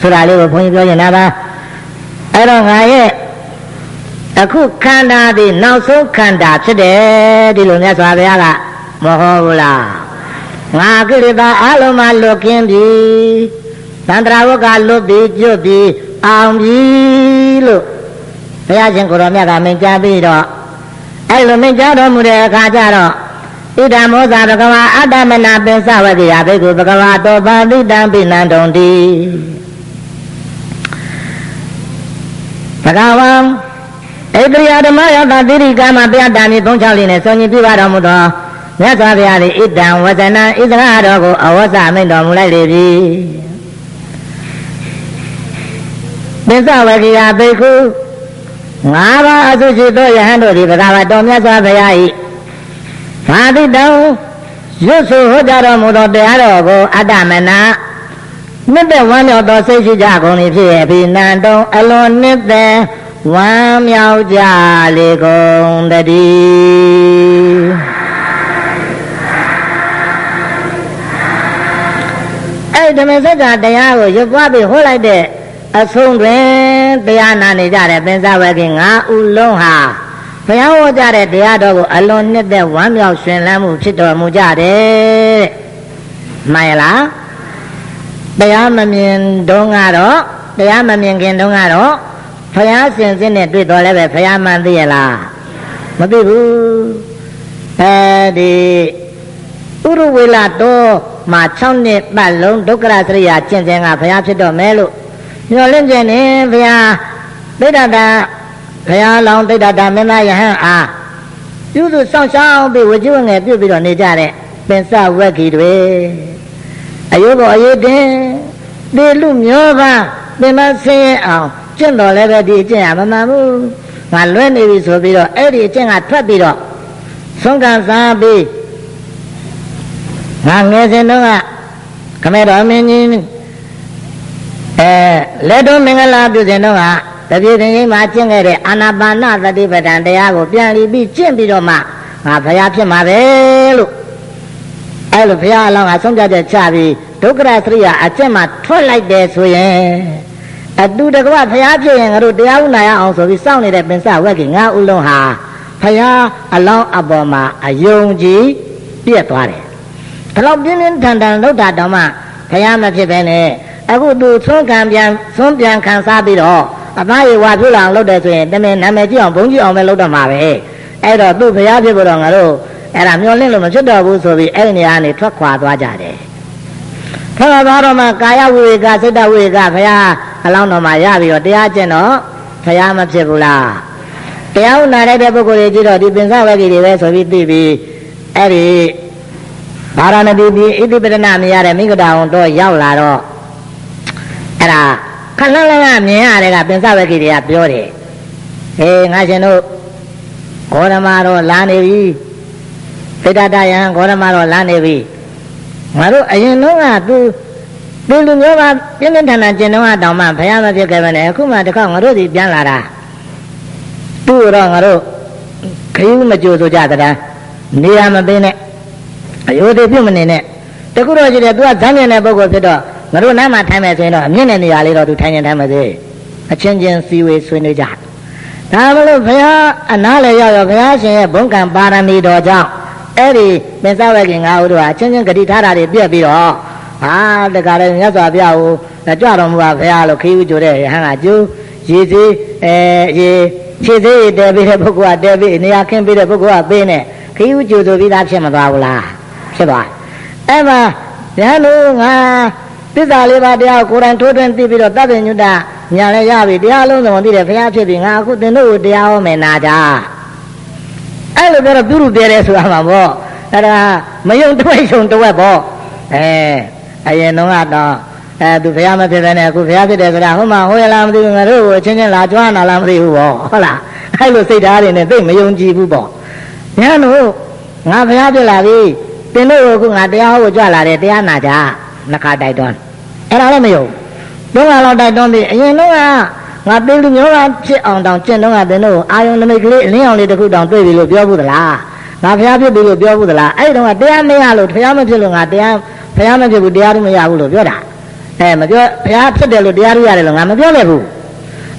ဆိုတာလေးကိုဘုန်းကြီးပြောနေတာပါအဲ့တော့ငါရဲ့အခုခန္ဓာဒီနောက်ဆုံးခန္ဓာဖြစ်တယ်ဒီလိုမြတ်စွာဘုရားကမဟောဘူးလားငါကိလေသာအလုံးမလွတ်ကင်းပြီသန္တရာဝကလွတ်ပြီကျွတ်ပြီအောင်ပြီလို့ဘုရားရှင်ကိုရောမြတ်ကမင်ကြားပြီးတော့အဲ့လိုမင်ကြားတော်မူတဲ့အခါကျတော့ ဣဒံမောဇာဘဂဝါအတ္တမနာပိစဝတိယဘိက္ခုဘဂဝါတောပါတိတံပိနံတုံတိဘဂဝံဣတရိယဓမ္မယတတိရိကမပြတ္တာမိဘုံချောင်းလေးနဲ့ဆွန်ကြီးပြပါတော်မူသောမြတ်စွာဘုရား၏ဣတံဝဇနံဣသရတော်ကိုအဝဇမိန်တော်မူလိုက်လေပြီပိစဝတိယဘိက္ခုငါးပါးအစုရှိသောယဟန်တို့သည်ဘဂဝါတော်မြတ်စွာဘုရား၏ ဘာတိတံရွတ်ဆိုဟောကြားတော်မူသောတရားတော်ကိုအတ္တမနာနှစ်သက်ဝမ်းမြောက်သောစိတ်ရှိကြကုန်၏ဖြစ်ရဲ့ပြီးနန္တုံအလွန်နှစ်သက်ဝမ်းမြောက်ကြလေကုန်တည်းအဲ့ဓမ္မစကြာတရားကိုရွတ်ပွားပြီးဟောလိုက်တဲ့အဆုံးတွင်တရားနာနေကြတဲ့ပင်စဝေခင်၅ဦးလုံးဟာ ဘုရားဟောကြားတဲ့တရားတော်ကိုအလွန်နှစ်သက်ဝမ်းမြောက်ရှင်လန်းမှုဖြစ်တော်မူကြတယ်မှန်ရလားတရားမမြင်တုန်းကတော့တရားမမြင်ခင်တုန်းကတော့ဘုရားရှင်စင်းနဲ့တွေ့တော်လည်းပဲဘုရားမှန်သိရလားမသိဘူးအဲဒီဥရဝေလာတော်မှာ6နှစ်ပတ်လုံးဒုက္ခရစရိယာကျင့်ခြင်းကဘုရားဖြစ်တော်မဲလို့ညှော်လင့်ခြင်းနဲ့ဘုရားသိတ္တတာ ဘုရားလောင်းတိတ်တာမင်းသားယဟန်အားပြုစုစောင့်ရှောက်ပြီးဝကြွငယ်ပြုပြီးတော့နေကြတဲ့ပင်စဝက်ကြီးတွေအယုဘောအယုတင်ဒီလူမျိုးပါပင်မဆင်းရဲအောင်ကျင့်တော်လည်းပဲဒီအကျင့်ရမမှန်ဘူးငါလွဲနေပြီဆိုပြီးတော့အဲ့ဒီအကျင့်ကထွက်ပြီးတော့ဆုံးခံစားပြီးငါငယ်စဉ်တုန်းကခမဲတော်မင်းကြီးအဲလက်တော်မင်္ဂလာပြုစဉ်တုန်းက တပြေတင်ကြီးမှာကျင့်ခဲ့တဲ့အာနာပါနသတိပဋ္ဌာန်တရားကိုပြန်လီပြီးကျင့်ပြီးတော့မှငါဘုရားဖြစ်မှာပဲလို့အဲ့လိုဘုရားအလောင်းကဆုံးဖြတ်ချက်ချပြီးဒုက္ခရသရိယာအကျင့်မှာထွက်လိုက်တယ်ဆိုရင်အတူတကွဘုရားဖြစ်ရင်ငါတို့တရားဥနာရအောင်ဆိုပြီးစောင့်နေတဲ့ပင်စဝက်ကငါဥလုံးဟာဘုရားအလောင်းအပေါ်မှာအယုံကြည်ပြည့်သွားတယ်ဒါတော့ပြင်းပြင်းထန်ထန်လောက်တာတော့မှဘုရားမဖြစ်ပဲနဲ့အခုသူသွန်းခံပြန်သွန်းပြန်ခံစားပြီးတော့ အသားရည်ဝါပြုလာအောင်လုပ်တယ်ဆိုရင်တမင်နာမည်ကြည့်အောင်ဘုန်းကြီးအောင်ပဲလုပ်တော့မှာပဲအဲ့တော့သူ့ဘုရားဖြစ်ဖို့တော့ငါတို့အဲ့ဒါမျောလင့်လို့မဖြစ်တော့ဘူးဆိုပြီးအဲ့ဒီနေရာကနေထွက်ခွာသွားကြတယ်ထွက်ခွာသွားတော့မှကာယဝိဝေကစိတ်တဝိဝေကဘုရားအလောင်းတော်မှာရပြီးတော့တရားကျင့်တော့ဘုရားမဖြစ်ဘူးလားတရားဥနာတဲ့ပုဂ္ဂိုလ်တွေကြည့်တော့ဒီပင်စဝဂ္ဂီတွေပဲဆိုပြီးသိပြီးအဲ့ဒီဗာရာဏသီပြည်ဣတိပဒနာမြင်ရတဲ့မိဂဒာဝန်တော့ရောက်လာတော့အဲ့ဒါ ခလန်းလန်းကမြင်ရတဲ့ကပင်စဝဂ္ဂီတွေကပြောတယ်ဟေးငါရှင်တို့ဂေါရမတော့လာနေပြီသိတတယံဂေါရမတော့လာနေပြီငါတို့အရင်တော့ကသူသူလူမျိုးကပြင်းပြင်းထန်ထန်ကျင်တော့တောင်မှဘုရားမဖြစ်ခဲ့ပဲနဲ့အခုမှတခါငါတို့ဒီပြန်လာတာသူ့တော့ငါတို့ခရီးမကြိုဆိုကြတဲ့နေရာမပေးနဲ့အယုဒ္ဓပြုတ်မနေနဲ့တခုတော့ကြည့်တယ်သူကဇမ်းမြင်တဲ့ပုဂ္ဂိုလ်ဖြစ်တော့ ငါတို့နားမှာထိုင်မယ်ဆိုရင်တော့အမြင့်တဲ့နေရာလေးတော့သူထိုင်နေထိုင်မယ်စေအချင်းချင်းစီဝေဆွေးနွေးကြဒါမလို့ဘုရားအနားလေရောက်ရောဘုရားရှင်ရဲ့ဘုံကံပါရမီတော်ကြောင့်အဲ့ဒီပင်စဝခင်ငါးဦးတို့ဟာချင်းချင်းဂတိထားတာတွေပြည့်ပြီးတော့ဟာတကားလည်းမြတ်စွာဘုရားကိုကြွတော်မူပါဘုရားလို့ခေးဦးကြိုတဲ့ဟန်ကကျူးရေစီအဲရေခြေသေးတဲပြီးတဲ့ပုဂ္ဂိုလ်ကတဲပြီးနေရာခင်းပြီးတဲ့ပုဂ္ဂိုလ်ကပေးနေခေးဦးကြိုဆိုပြီးသားဖြစ်မသွားဘူးလားဖြစ်သွားအဲ့မှာရဟန်းတို့ငါ သစ္စာလေးပါးတရားကိုယ်တိုင်ထိုးထွင်းသိပြီးတော့တပ်ပင်ညုတညာလည်းရပြီတရားလုံးစုံသိတယ်ဘုရားဖြစ်ပြီငါအခုသင်တို့ကိုတရားဟောမယ်နာကြအဲ့လိုပြောတော့ပြုလူပြဲတယ်ဆိုတာမှာပေါ့အဲ့ဒါမယုံတဝက်ယုံတဝက်ပေါ့အဲအရင်တော့ကတော့အဲသူဘုရားမဖြစ်တဲ့နဲ့အခုဘုရားဖြစ်တယ်ဆိုတာဟိုမှာဟိုရလားမသိဘူးငါတို့ကိုအချင်းချင်းလာကြွားနာလားမသိဘူးပေါ့ဟုတ်လားအဲ့လိုစိတ်ဓာတ်တွေနဲ့သိမယုံကြည်ဘူးပေါ့ညာတို့ငါဘုရားဖြစ်လာပြီသင်တို့ကငါတရားဟောကိုကြွလာတယ်တရားနာကြနှစ်ခါတိုက်တွန်း အဲ့ဒါလည်းမယုံသုံးခါလောက်တိုက်တွန်းပြီးအရင်တော့ကငါသိလူမျိုးကဖြစ်အောင်တောင်ကျင့်တော့ကသင်တို့အာယုံနမိတ်ကလေးအလင်းအောင်လေးတစ်ခုတောင်တွေ့ပြီလို့ပြောဘူးသလားငါဘုရားဖြစ်ပြီလို့ပြောဘူးသလားအဲ့ဒီတော့ကတရားမရလို့ဘုရားမဖြစ်လို့ငါတရားဘုရားမဖြစ်ဘူးတရား都မရဘူးလို့ပြောတာအဲမပြောဘုရားဖြစ်တယ်လို့တရားရရတယ်လို့ငါမပြောလိုက်ဘူး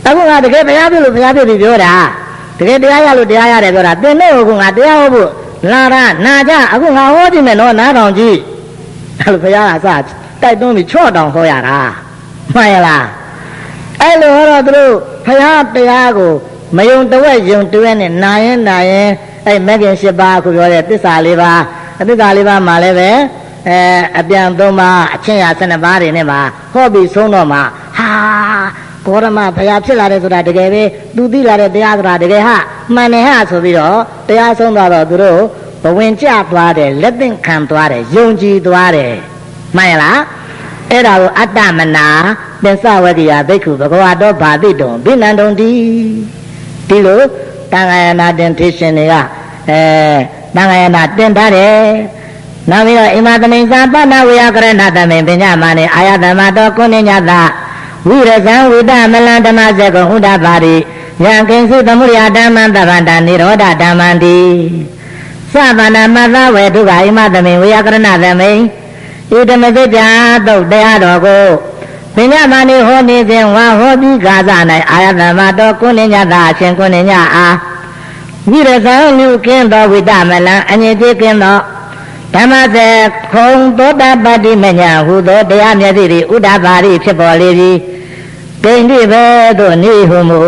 အခုငါတကယ်ဘုရားဖြစ်လို့ဘုရားဖြစ်ပြီပြောတာတကယ်တရားရလို့တရားရတယ်ပြောတာသင်တို့ကငါတရားဟောဖို့လာတာနာကြအခုငါဟောကြည့်မယ်နော်နားထောင်ကြည့်အဲ့လိုဘုရားကစ တိုက်တွန်းပြီးချော့တောင်ဟောရတာမှန်ရလားအဲ့လိုဟောတော့သူတို့ဘုရားတရားကိုမယုံတဝက်ယုံတဝက်နဲ့နာရင်နာရင်အဲ့မဂ်ခင်၈ပါးခုပြောတဲ့သစ္စာ၄ပါးအသစ္စာ၄ပါးမှာလည်းပဲအဲအပြန်သုံးပါးအချင်းရာ12ပါးတွေနဲ့မှာဟောပြီးဆုံးတော့မှာဟာကောရမဘုရားဖြစ်လာတယ်ဆိုတာတကယ်ပဲသူသိလာတဲ့တရားဆိုတာတကယ်ဟာမှန်တယ်ဟာဆိုပြီးတော့တရားဆုံးသွားတော့သူတို့ဘဝင်ကျသွားတယ်လက်သင့်ခံသွားတယ်ယုံကြည်သွားတယ် မှန်ရလားအဲ့ဒါကိုအတ္တမနာပင်စဝတိယဘိက္ခုဘဂဝါတော်ဗာတိတုံဘိနန္တုံတိဒီလိုတန်ခါယနာတင်ထေရှင်တွေကအဲတန်ခါယနာတင်ထားတယ်နောက်ပြီးတော့အိမသမိန်သာပဏဝေယကရဏသမိန်ပညာမနေအာယသမတော်ကုဏညတဝိရဇံဝိတမလံဓမ္မဇေကုဥဒ္ဒပါရိယံကိဉ္စုသမုဒယဓမ္မံတဗန္တာနိရောဓဓမ္မံတိသဗ္ဗနာမသဝေဒုက္ခအိမသမိန်ဝေယကရဏသမိန် ဣဒမသိတံသုတ်တရားတော်ကိုပညာမဏိဟောနေစဉ်ဝါဟောပြီးကာသ၌အာယသမတော်ကုဏညတအရှင်ကုဏညအားဝိရဇံလူကင်းသောဝိတမလံအညစ်ကြေးကင်းသောဓမ္မစေခုံသောတပတ္တိမညာဟုသောတရားမျက်စိတွေဥဒ္ဒပါရိဖြစ်ပေါ်လေသည်ဒိဋ္ဌိပဲသို့နေဟုမူ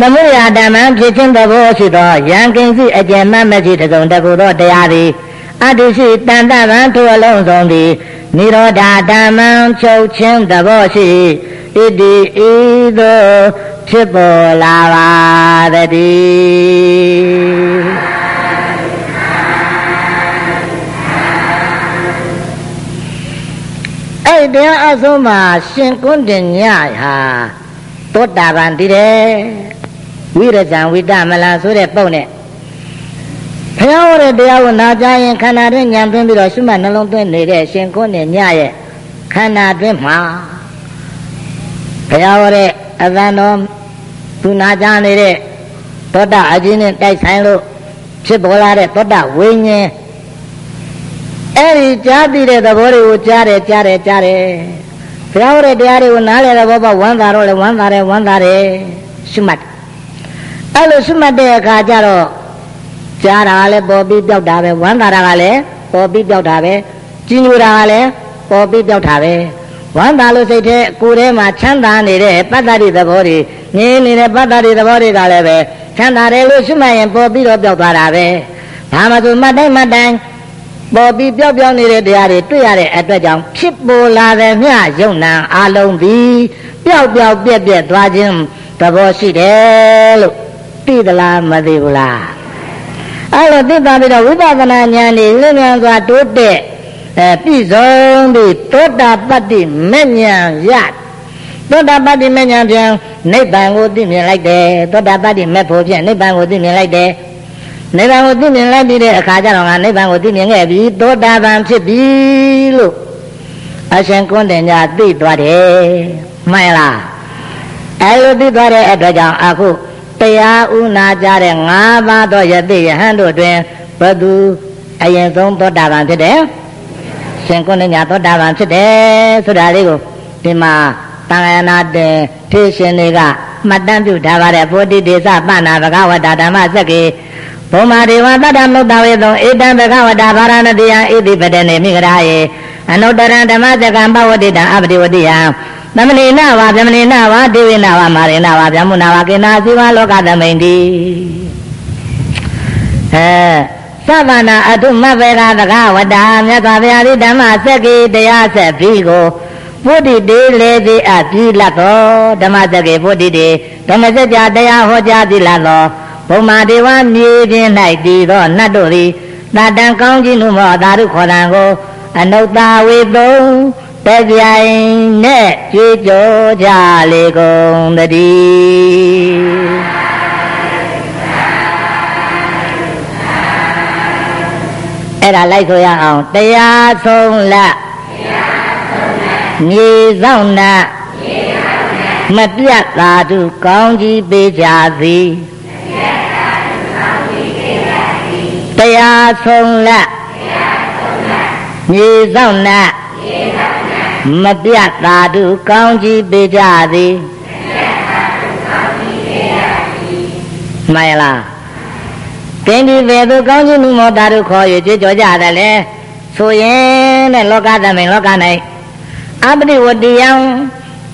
သမုဒယဓမ္မဖြစ်ခြင်းသဘောရှိသောယံကိဉ္စီအကျဉ်းမမရှိတကုံတကူသောတရားသည် အတ္တိရှိတန်တဗံထိုအလုံးစုံသည်နိရောဓဓမ္မံချုပ်ခြင်းသဘောရှိဣတိဤသို့ဖြစ်ပေါ်လာပါတည်းအဲ့တရားအဆုံးမှာရှင်ကွန်းတင်ညဟာသောတာပန်တည်တယ်ဝိရဇံဝိတမလဆိုတဲ့ပုံနဲ့ ဘုရားဟောတဲ့တရားကိုနာကြားရင်ခန္ဓာတွင်ဉာဏ်သွင်းပြီးတော့ရှုမှတ်နှလုံးသွင်းနေတဲ့ရှင်ကွန်းတင်ညရဲ့ခန္ဓာတွင်မှာဘုရားဟောတဲ့အသံတော်သူနာကြားနေတဲ့သောတာအကြီးနဲ့တိုက်ဆိုင်လို့ဖြစ်ပေါ်လာတဲ့သောတဝိညာဉ်အဲ့ဒီကြားသိတဲ့သဘောတွေကိုကြားတယ်ကြားတယ်ကြားတယ်ဘုရားဟောတဲ့တရားတွေကိုနားလည်တဲ့ဘောပေါက်ဝမ်းသာတော့လေဝမ်းသာတယ်ဝမ်းသာတယ်ရှုမှတ်အဲ့လိုရှုမှတ်တဲ့အခါကျတော့ ကြားတာကလည်းပေါ်ပြီးပြောက်တာပဲဝမ်းသာတာကလည်းပေါ်ပြီးပြောက်တာပဲကြီးညိုတာကလည်းပေါ်ပြီးပြောက်တာပဲဝမ်းသာလို့စိတ်ထဲကိုယ်ထဲမှာချမ်းသာနေတဲ့ပတ္တရိသဘောတွေငြင်းနေတဲ့ပတ္တရိသဘောတွေကလည်းပဲချမ်းသာတယ်လို့ရှုမှတ်ရင်ပေါ်ပြီးတော့ပြောက်သွားတာပဲဘာမှဆိုမှတ်တိုင်းမှတ်တိုင်းပေါ်ပြီးပြောက်ပြောက်နေတဲ့တရားတွေတွေ့ရတဲ့အတွက်ကြောင့်ဖြစ်ပေါ်လာတဲ့မြယုံနာအလုံးပြီးပျောက်ပျောက်ပြက်ပြက်သွားခြင်းသဘောရှိတယ်လို့သိသလားမသိဘူးလား အဲ့လိုသိတာပြီးတော့ဝိပဿနာဉာဏ်นี่လင်းမြန်စွာတိုးတက်အဲပြည့်စုံပြီးသောတာပတ္တိမဲ့ဉာဏ်ရသောတာပတ္တိမဲ့ဉာဏ်ဖြင့်နိဗ္ဗာန်ကိုသိမြင်လိုက်တယ်သောတာပတ္တိမဲ့ဖို့ဖြင့်နိဗ္ဗာန်ကိုသိမြင်လိုက်တယ်နိဗ္ဗာန်ကိုသိမြင်လိုက်ပြီးတဲ့အခါကျတော့ငါနိဗ္ဗာန်ကိုသိမြင်ခဲ့ပြီသောတာပန်ဖြစ်ပြီလို့အရှင်ကွန်းတင်ညာသိသွားတယ်မှန်လားအဲလိုသိသွားတဲ့အတွက်ကြောင့်အခု တရားဥနာကြတဲ့၅ပါးသောယသိယဟန်တို့တွင်ဘသူအရင်ဆုံးသောတာပန်ဖြစ်တယ်ရှင်ကွန်းတင်ညာသောတာပန်ဖြစ်တယ်ဆိုတာလေးကိုဒီမှာတန်ခါနာတဲ့ထေရှင်တွေကမှတ်တမ်းပြုထားပါတယ်ဘောတိဒေသပဏာဘဂဝတ္တဓမ္မစက္ကေဘုံမာဒေဝတတ္တမုတ်တဝေသောဧတံဘဂဝတာဗာရဏတိယဣတိပတနေမိဂရာယေအနုတရံဓမ္မစကံပဝတိတံအပတိဝတိယ သမဏေနဝဗျမဏေနဝဒေဝေနဝမာရေနဝဗျမုနဝကေနာဇိဝလောကသမိန်တိအဲသဗ္ဗနာအထုမဘေကသကဝတာမြတ်စွာဘုရားဒီဓမ္မစက္ကေတရားဆက်ပြီးကိုဘုဒ္ဓတေလေတိအပြီလတ်သောဓမ္မစက္ကေဘုဒ္ဓတေဓမ္မစကြာတရားဟောကြားပြီလတ်သောဘုံမာဒေဝမြေပြင်၌တည်သောနတ်တို့သည်တတံကောင်းခြင်းမှုမောသာရုခေါ်တံကိုအနုတ္တဝေသုံး တပြိုင်နဲ့ကြွေးကြောကြလေကုန်တည်းအဲ့ဒါလိုက်ဆိုရအောင်တရားဆုံးလက်မြေဆောင်နာမပြတ်သာသူကောင်းကြီးပေးကြသည်တရားဆုံးလက်မြေဆောင်နာမ ပြတ်သာသူကောင်းကြီးပေးကြသည်မှန်လားကင်းဒီပဲသူကောင်းကြီးမှုမောတာတို့ခေါ်၍ကြွကြောကြတယ်လေဆိုရင်တဲ့လောကသမိန်လောက၌အပတိဝတ္တိယံ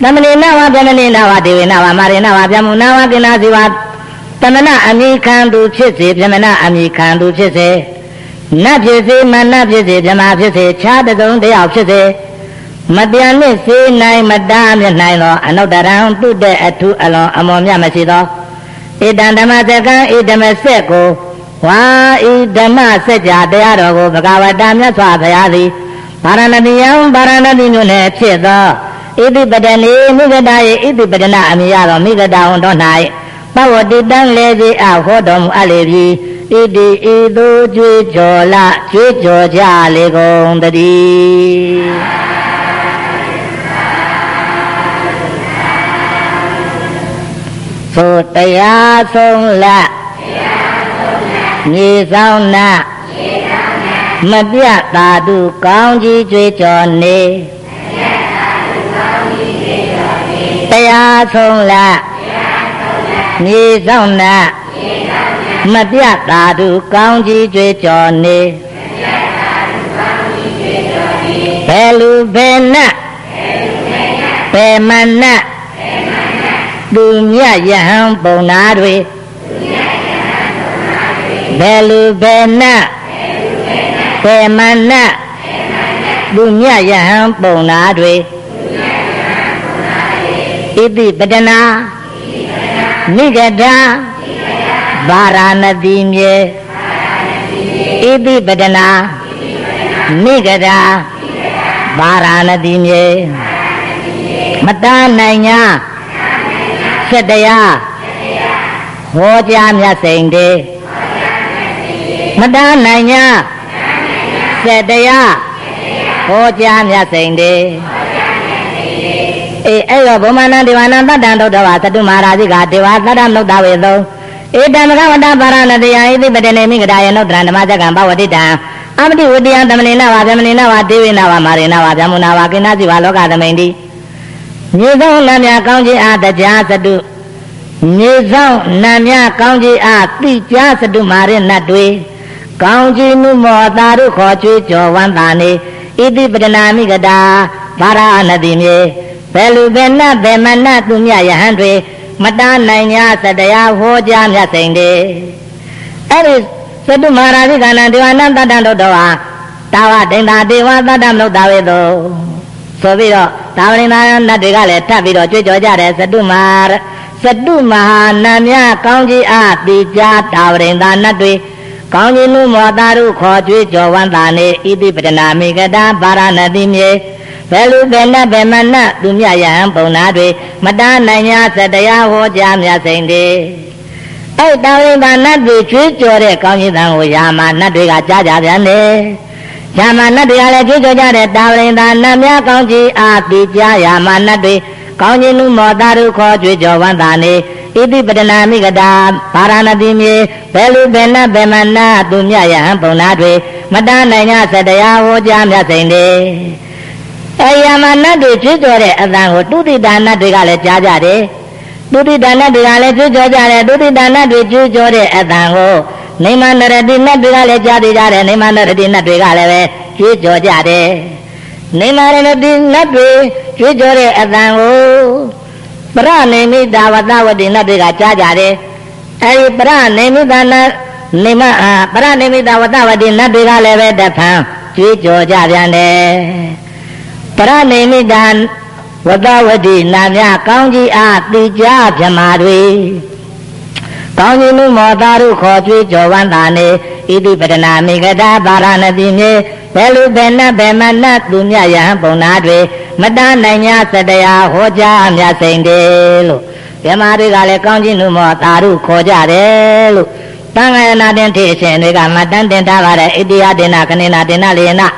သမဏေနဝဗမဏေနဝဒေဝေနဝမာရေနဝဗျမုနဝကိနာစီဝတမနာအမိခံသူဖြစ်စေဗျမနာအမိခံသူဖြစ်စေနတ်ဖြစ်စေမနတ်ဖြစ်စေဗျမဖြစ်စေခြားတစုံတယောက်ဖြစ်စေ မပြန်နှင့်စေနိုင်မတားမြနိုင်သောအနုတ္တရံတုတဲ့အထုအလွန်အမော်မြမရှိသောဣတံဓမ္မစကံဣဓမ္မစက်ကိုဝါဤဓမ္မစัจ जा တရားတော်ကိုဘဂဝတာမြတ်စွာဘုရားသည်ဗာရဏတိယံဗာရဏတိမြို့နယ်ဖြစ်သောဣတိပတနေမိဂဒယေဣတိပတနာအမိယသောမိဂဒဝံတော်၌ပဝတိတံလေစီအဟောတော်မူအပ်လေပြီဣတိဤသို့ကြွေးကြော်လာကြွေးကြော်ကြလေကုန်တည်း သို့တရားဆုံးလက်မြေဆောင်နာမပြတ်သာတုကောင်းကြီးကြွေးကြော်နေတရားဆုံးလက်မြေဆောင်နာမပြတ်သာတုကောင်းကြီးကြွေးကြော်နေဘယ်လူဘယ်နတ်ဘယ်မနတ် သူမြတ်ယဟန်ပုံနာတွေဘယ်လူဘယ်နတ်ဘယ်မနတ်သူမြတ်ယဟန်ပုံနာတွေဣတိပတနာနိဂဒာဗာရာဏတိမြေဣတိပတနာနိဂဒာဗာရာဏတိမြေမတားနိုင်ညာ ချက်တရားဟောကြားမြတ်စိန်တေမတားနိုင်ညာဆက်တရားဟောကြားမြတ်စိန်တေအေးအဲ့တော့ဗုမာနံဒေဝနာတတ္တံဒုဒ္ဓဝါသတုမဟာရာဇိကဒေဝသတ္တမုတ်တဝေသုံဧတံမကဝတ္တပါရဏတရားဣတိပတနေမိဂဒာယနုတ္တရဓမ္မဇကံဘဝတိတံအမတိဝတ္တယသမဏေနဝဗျမဏေနဝဒေဝေနဝမာရေနဝဗျမုနာဝကိနာစီဝလောကသမိန်တိ မြေဆုံးနမြကောင်းခြင်းအားတရားသတုမြေဆောင်နမြကောင်းခြင်းအားတိကြားသတုမာရနတ်တွေကောင်းခြင်းနုမောတာတို့ခေါ်ချွေးကြော်ဝမ်းသာနေဣတိပဒနာမိကတာဘာရဏတိမြေဘယ်လူဘယ်နတ်ဘယ်မနတ်သူမြယဟန်တွေမတားနိုင်냐သတရားဟောကြားမြတ်စိန်တွေအဲ့ဒီသတုမဟာရာဇိကဏံဒေဝနံတတ္တတို့တော်ဟာတာဝဒိန္တာဒေဝတတ္တမနုဿာဝေသော ဆိုပြီးတော့သာဝရိနာနတ်တွေကလည်းထပ်ပြီးတော့ကြွကြော်ကြတယ်သတုမဟာသတုမဟာနတ်များကောင်းကြီးအားတိကြတာဝရိန္တာနတ်တွေကောင်းကြီးနုမောတာရုခေါ်ကြွကြော်ဝမ်းသာနေဣတိပဒနာမိကတာဗာရဏတိမြေဘယ်လူဘယ်နဲ့ဘယ်မနတ်သူမြယဟံပုံနာတွေမတားနိုင်냐သတရားဟောကြားမြတ်စိန်တွေအဲ့တာဝိန္ဒနတ်တွေချွေးကြော်တဲ့ကောင်းကြီးတန်ကိုယာမနတ်တွေကကြားကြပြန်တယ် ယာမနတ်တွေကလည်းချွေးကြော်ကြတဲ့တာဝိန္ဒနတ်များကောင်းကြီးအားတိကြားယာမနတ်တွေကောင်းခြင်းနုမောတာရုခေါ်ကြွေးကြော်ဝမ်းသာနေဣတိပဒနာမိကတာဗာရာဏတိမြေဘယ်လူဘယ်နှဘယ်မနာသူမြယဟံပုံနာတွေမတားနိုင်냐သတရားဟောကြားမြတ်စိန်တွေအဲယာမနတ်တွေကြွကြော်တဲ့အတန်ကိုတုတိတာနတ်တွေကလည်းကြားကြတယ်တုတိတာနတ်တွေကလည်းကြွကြော်ကြတယ်တုတိတာနတ်တွေကြွကြော်တဲ့အတန်ကို နေမနရတိနတ်တွေကလည်းကြားသိကြတယ်နေမနရတိနတ်တွေကလည်းပဲကြွကြော်ကြတယ်နေမရတိနတ်တွေကြွကြော်တဲ့အတန်ကိုပရနေမိတာဝတဝတိနတ်တွေကကြားကြတယ်အဲဒီပရနေမိတာနတ်နေမအာပရနေမိတာဝတဝတိနတ်တွေကလည်းပဲတဖန်ကြွကြော်ကြပြန်တယ်ပရနေမိတံဝတဝတိနာမြကောင်းကြီးအားတိကြဗြမာတွေ ကောင်းကြီးမှုမောတာတို့ခေါ်ကြွေးကြော်ဝမ်းသာနေဣတိပဒနာမိဂတာဗာရဏတိမြေဘယ်လူဘယ်နှဘယ်မနတ်သူမြယဟံပုံနာတွေမတားနိုင်냐စတရားဟောကြားမြတ်စိန်တယ်လို့ဗြမာတွေကလည်းကောင်းကြီးမှုမောတာတို့ခေါ်ကြတယ်လို့တန်ခါရနာတင်ထေရှင်တွေကမတန်တင်ထားပါတယ်ဣတိယဒေနာခဏေနာဒေနာလေနာ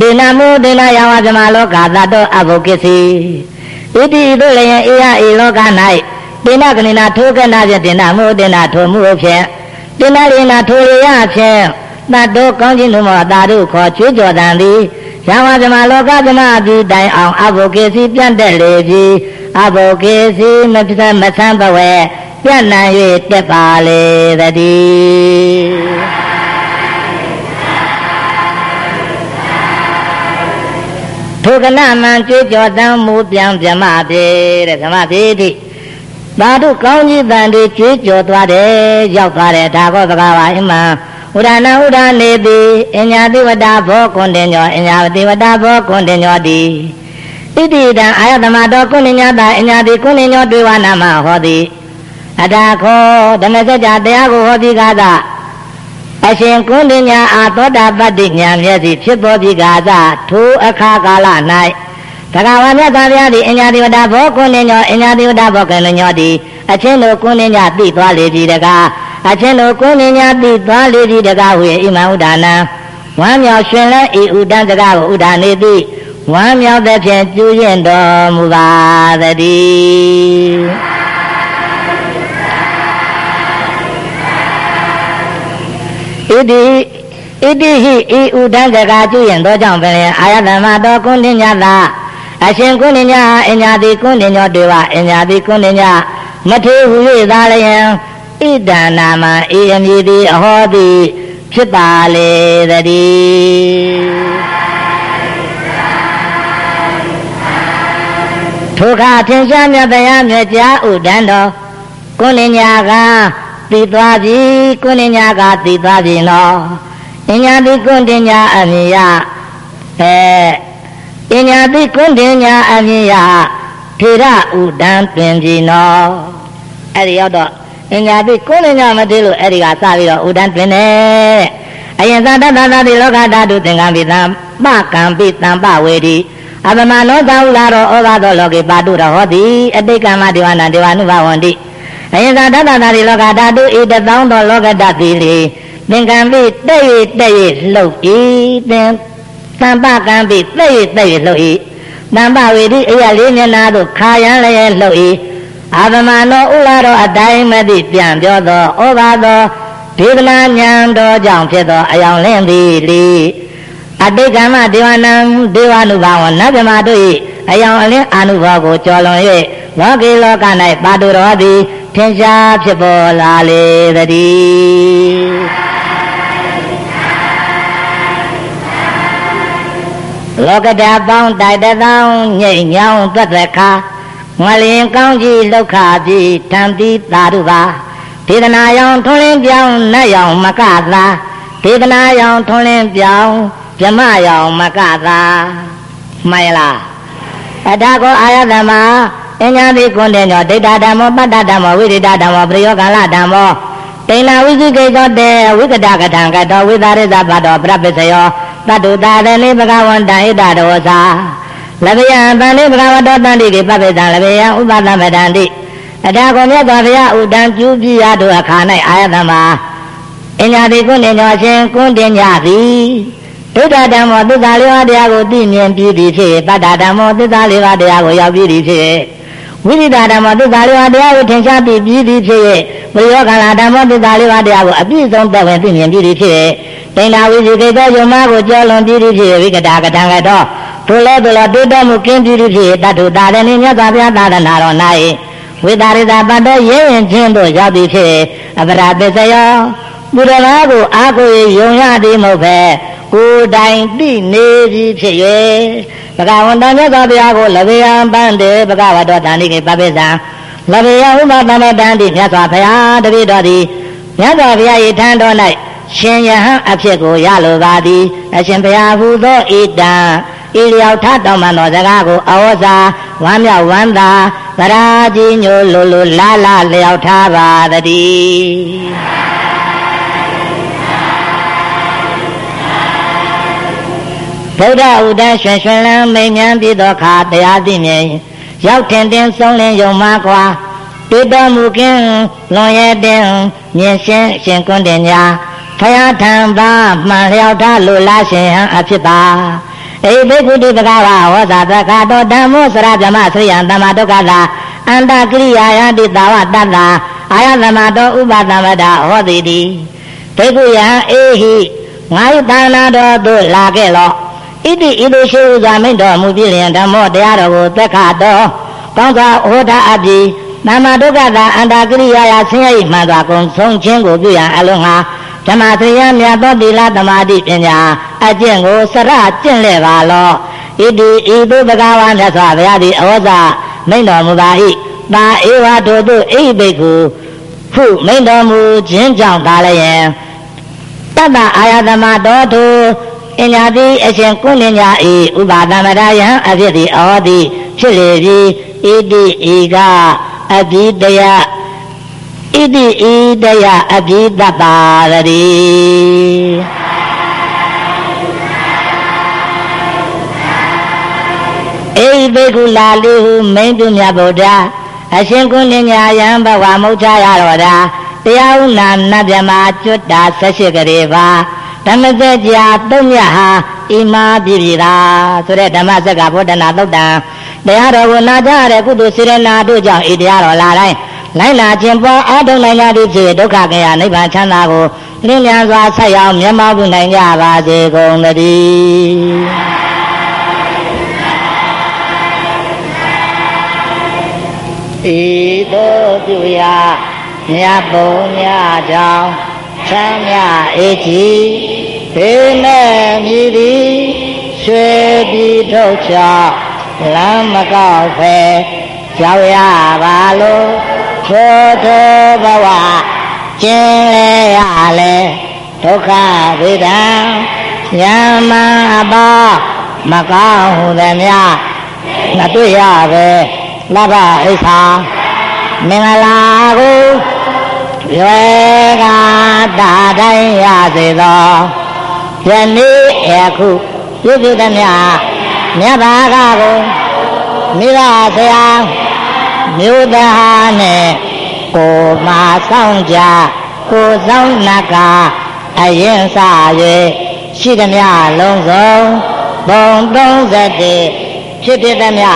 ဒေနမောဒေနယဝဇမလောကသတ္တောအဘုကိစီဣတိတို့လည်းအေယအေလောက၌ ဒေနကနိနာထိုကနာဖြင့်ဒေနမောဒေနထိုမှုဖြင့်ဒေနလေနာထိုရယဖြင့်တတ်တော်ကောင်းခြင်းတို့မှာသာတို့ခေါ်ချွေးကြော်တန်သည်ယဝဇမလောကဇမအပြီးတိုင်အောင်အဘုကိစီပြန့်တဲ့လေပြီအဘုကိစီမဖြစ်မဆန်းဘဝပြန့်နိုင်၍တက်ပါလေတည်းထိုကနမှန်ကြွေးကြော်တမ်းမူပြန်ပြမပြေတဲ့ဓမ္မပြေတိ သာဓုကောင်းကြီးတန်တွေကြွေးကြော်သွားတယ်ရောက်သွားတယ်ဒါကောသကားပါအမှန်ဥဒနာဥဒနေတိအညာတိဝတ္တဘောကွန်တင်ညောအညာတိဝတ္တဘောကွန်တင်ညောတိဣတိတံအာယတမတော်ကုဏညတာအညာတိကုဏညောတွေဝနာမဟောတိအတာခောဓမ္မစကြာတရားကိုဟောပြီးကားသာအရှင်ကုဏ္ဏညာအာသောတာပတ္တိညာမျက်စိဖြစ်ပေါ်ပြီးကာသထိုအခါကာလ၌ တက္ကဝမြတ်သားများသည်အညာတိဝတ္တဘောကုဏ္ဏညောအညာတိဝတ္တဘောကလညောသည်အချင်းတို့ကုဏ္ဏညာသိသွားလေပြီတကားအချင်းတို့ကုဏ္ဏညာသိသွားလေပြီတကားဟူ၏ဣမံဥဒါနံဝမ်းမြောက်ရှင်လဲဤဥဒံတကားကိုဥဒါနေသည်ဝမ်းမြောက်တဲ့ဖြင့်ကျူးရင်တော်မူပါတည်းဣတိဣတိဟိဤဥဒံစကားကျွရင်သောကြောင့်ပင်အာယတမတော်ကုဏ္ဏညတာ အရှင်ကုဏ္ဏညအညာတိကုဏ္ဏညောတွေဝအညာတိကုဏ္ဏညမထေဟူ၍သာလျင်ဣဒံနာမအေအမည်သည်အဟောသည်ဖြစ်ပါလေတည်းထိုခါထင်ရှားမြတ်တရားမြတ်ကြားဥဒံတော်ကုဏ္ဏညကသိသွားပြီကုဏညာကသိသွားပြီနော်အညာတိကုဏညာအမြင်ရအဲ အညာတိကုဏညာအမြင်ရထေရဥဒံတွင်ပြီနော်အဲ့ဒီရောက်တော့အညာတိကုဏညာမတည်လို့အဲ့ဒီကစပြီးတော့ဥဒံတွင်တယ်အယင်သာတတသာတိလောကဓာတုသင်္ကံပိသံပကံပိတံပဝေတိအပမနောသာဟုလာတော့ဩဃသောလောကေပါတုရဟောတိအတိတ်ကမ္မဒေဝနာဒေဝနုဘဝန္တိအယင်သာတတနာရီလောကဓာတုဤတသောသောလောကဓာတိလေသင်္ကံပိတဲ့ရတဲ့ရလှုပ်ဤသင် သံပကံပိတဲ့ရတဲ့ရလှုပ်ဤတံပဝေတိအယလေးမျက်နာသို့ခါရန်လည်းလှုပ်ဤအာသမနောဥလာတော်အတိုင်းမသိပြန်ပြောသောဩဘာသောဒေသနာဉာဏ်တော်ကြောင့်ဖြစ်သောအယောင်လင်းသည်လေအတိတ်ကမဒေဝနံဒေဝနုဘာဝနတ်မြမတို့၏အယောင်အလင်းအာနုဘောကိုကြော်လွန်၍လောကီလောက၌ပါတုတော်သည်ထင်ရှားဖြစ်ပေါ်လာလေတည်း လောကတာပေါင်းတိုက်တောင်းညိတ်ညောင်းသွက်သက်ခါငလင်ကောင်းကြီးလောက်ခပြီထံတိသာဓုပါဒေသနာယောင်ထွန်းလင်းပြောင်းနတ်ယောင်မကသာဒေသနာယောင်ထွန်းလင်းပြောင်းဗြမယောင်မကသာမှန်လားအတာကောအာယတမအညာတိကွန်တဲ့ညောဒိဋ္ဌဓမ္မောပတ္တဓမ္မောဝိဒိတဓမ္မောပရိယောကလဓမ္မောတိဏဝိသိကိသောတေဝိကတကထံကတောဝိသရိသဘတောပြပစ္စယော တတုတာရဏိဘဂဝန္တဣတတောသာလဗယံပန္နိဘဂဝတောတန္တိကိပပိတံလဗယံဥပသမတန္တိအတာကိုမြတ်စွာဘုရားဥဒံကျူးပြရတို့အခါ၌အာယတမအညာတိကုဏ္ဏညောရှင်ကုဏ္ဏညသည်ဒုဒ္ဒဓမ္မောသစ္စာလေးပါးတရားကိုသိမြင်ပြီးပြီဖြစ်ပတ္တဓမ္မောသစ္စာလေးပါးတရားကိုရောက်ပြီးပြီဖြစ် ဝိရိဒဓမ္မောသစ္စာလေးပါးတရားကိုထင်ရှားပြီးပြီးပြီဖြစ်ဘုရားကလာဓမ္မောသစ္စာလေးပါးတရားကိုအပြည့်စုံသက်ဝင်သိမြင်ပြီးပြီဖြစ်တိဏဝိဇိကိတောယမကိုကြောလွန်ပြီးပြီဖြစ်ဝိကတာကတံကတော့ထိုလဲထိုလဲတိုးတက်မှုကင်းပြီးပြီဖြစ်တတ္ထုတာရဏိမြတ်စွာဘုရားသာသနာတော်၌ဝိတာရိတာပတ်တော်ရဲရင်ချင်းတို့ရောက်ပြီဖြစ်အပရာပစ္စယောသူတော်ဘာကိုအာကိုယုံရသည်မဟုတ်ပဲ ကိုယ်တိုင်သိနေပြီဖြစ်၍ဘဂဝန္တမြတ်စွာဘုရားကိုလဗေယံပန်းတေဘဂဝတောတဏိကေပပိသံလဗေယဥပသမတန္တိမြတ်စွာဘုရားတပိတော်သည်မြတ်စွာဘုရား၏ထံတော်၌ရှင်ယဟန်အဖြစ်ကိုရလိုပါသည်အရှင်ဘုရားဟူသောဣတံဤလျောက်ထတော်မှန်သောစကားကိုအဝဇာဝမ်းမြောက်ဝမ်းသာဗရာကြီးညိုလိုလိုလာလာလျောက်ထားပါတည်း ဗုဒ္ဓဥဒ္ဒရွှင်ရွှင်လန်းမိန်မြန်ပြီးသောအခါတရားသိမြင်ရောက်ထင်တင်ဆုံးလင်းယုံမှကွာတွေ့တော်မူခြင်းလွန်ရဲ့တင်မြင်ရှင်းရှင်ကွန်းတင်ညာဖယားထံပါမှန်လျောက်ထားလိုလားရှင်ဟံအဖြစ်ပါဧဘိက္ခုတိပကဝဟောသာတက္ကတောဓမ္မောစရဗြမသရိယံတမဒုက္ခသာအန္တကိရိယာယတိတာဝတတ္တာအာယသမတောဥပသမဒဟောတိတိဘိက္ခုယံအေဟိငါ၏သာနာတော်သို့လာခဲ့လော့ ဣတိဣတိရှိဥစွာမိန့်တော်မူပြီးလျင်ဓမ္မောတရားတော်ကိုသက်ခတော်ကောင်းစွာဟောတာအပြီးနာမဒုက္ခသာအန္တာကိရိယာယဆင်းရဲမှန်စွာကုံဆုံးခြင်းကိုပြုရန်အလုံးငါဓမ္မသရိယမြတ်သောတိလသမာဓိပညာအကျင့်ကိုစရကျင့်လဲပါလောဣတိဤသို့ဘဂဝါမြတ်စွာဘုရားသည်အဝဇမိန့်တော်မူပါ၏တာဧဝထိုသို့အိဘိက္ခုခုမိန့်တော်မူခြင်းကြောင့်သာလည်းတတ္တအာယသမတော်သူ အညာတိအရှင်ကုလင်ညာဤဥပါဒမရယံအဖြစ်သည်အောသည်ဖြစ်လေပြီဣတိဤကအဘိတယဣတိဤတယအဘိတပါရီအေဘိက္ခုလာလိဟုမိန်ပြုမြတ်ဗုဒ္ဓအရှင်ကုလင်ညာယံဘဝမုတ်ချရတော်တာတရားဥနာနတ်မြမကျွတ်တာ၁၈ကလေးပါ ဓမ္မစကြာသုံးမြတ်ဟာဣမာပြည့်ပြည့်သာဆိုတဲ့ဓမ္မစက်ကဗုဒ္ဓနာသုတ်တံတရားတော်ကိုနာကြရတဲ့ကုသိုလ်စေရနာတို့ကြောင့်ဤတရားတော်လာတိုင်းလိုက်လာခြင်းပေါ်အာထုံနိုင်ကြသည့်ဖြစ်ဒုက္ခကရနိဗ္ဗာန်ချမ်းသာကိုလင်းမြန်စွာဆက်ရောက်မျက်မှောက်ပြုနိုင်ကြပါစေကုန်သတည်းဤသို့ပြုရာမြတ်ပုံမြတ်ကြောင့် ချမ်းမြအေးကြီးဖေနဲ့မြည်သည်ရွှေပြီးထုတ်ချလမ်းမကောက်ဖဲကြောက်ရပါလို့ထိုထိုဘဝကျင်လေရလေဒုက္ခဝေဒံယမပါမကောင်းဟုသည်များမတွေ့ရပဲလဘအိဋ္ဌာမင်္ဂလာကို ရွယ်ကတာတိုင်းရစေသောယနေ့အခုပြုပြုသမျှမြတ်ဘာကကိုမိဘဆရာမြို့သားနဲ့ကိုမာဆောင်ကြကိုဆောင်နကအရင်စ၍ရှိသမျှလုံးစုံဘုံ31ဖြစ်ဖြစ်သမျှ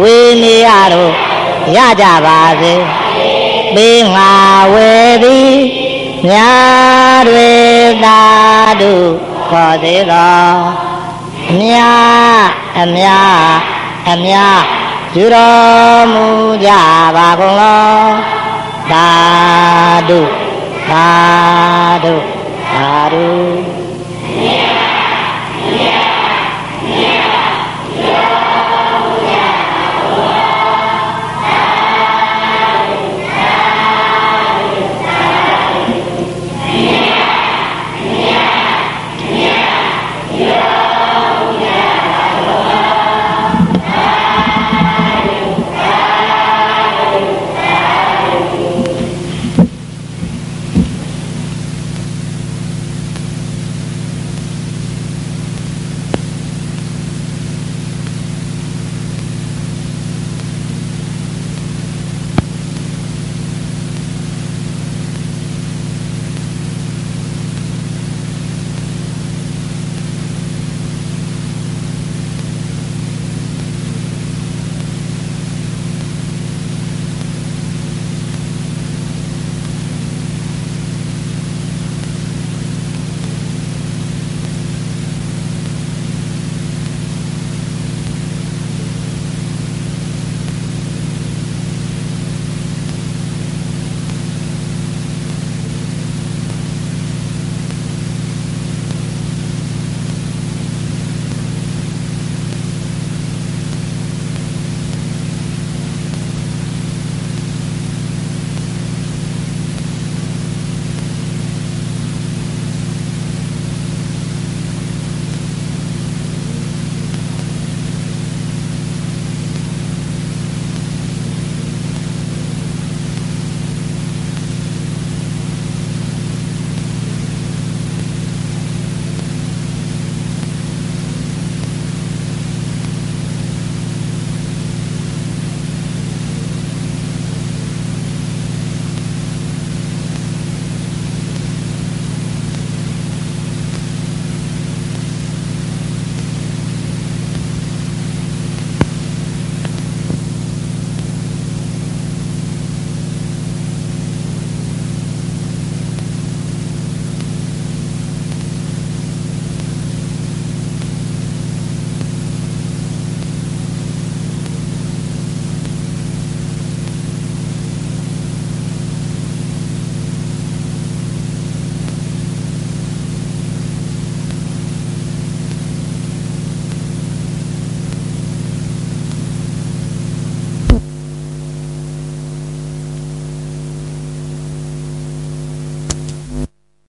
ဝေနေရတို့ရကြပါစေ ပေးငါဝေသည်ညာတွေသာတုခေါ်သေးတော်အမြအမြအမြယူတော်မူကြပါကုန်လောသာတုသာတုသာတု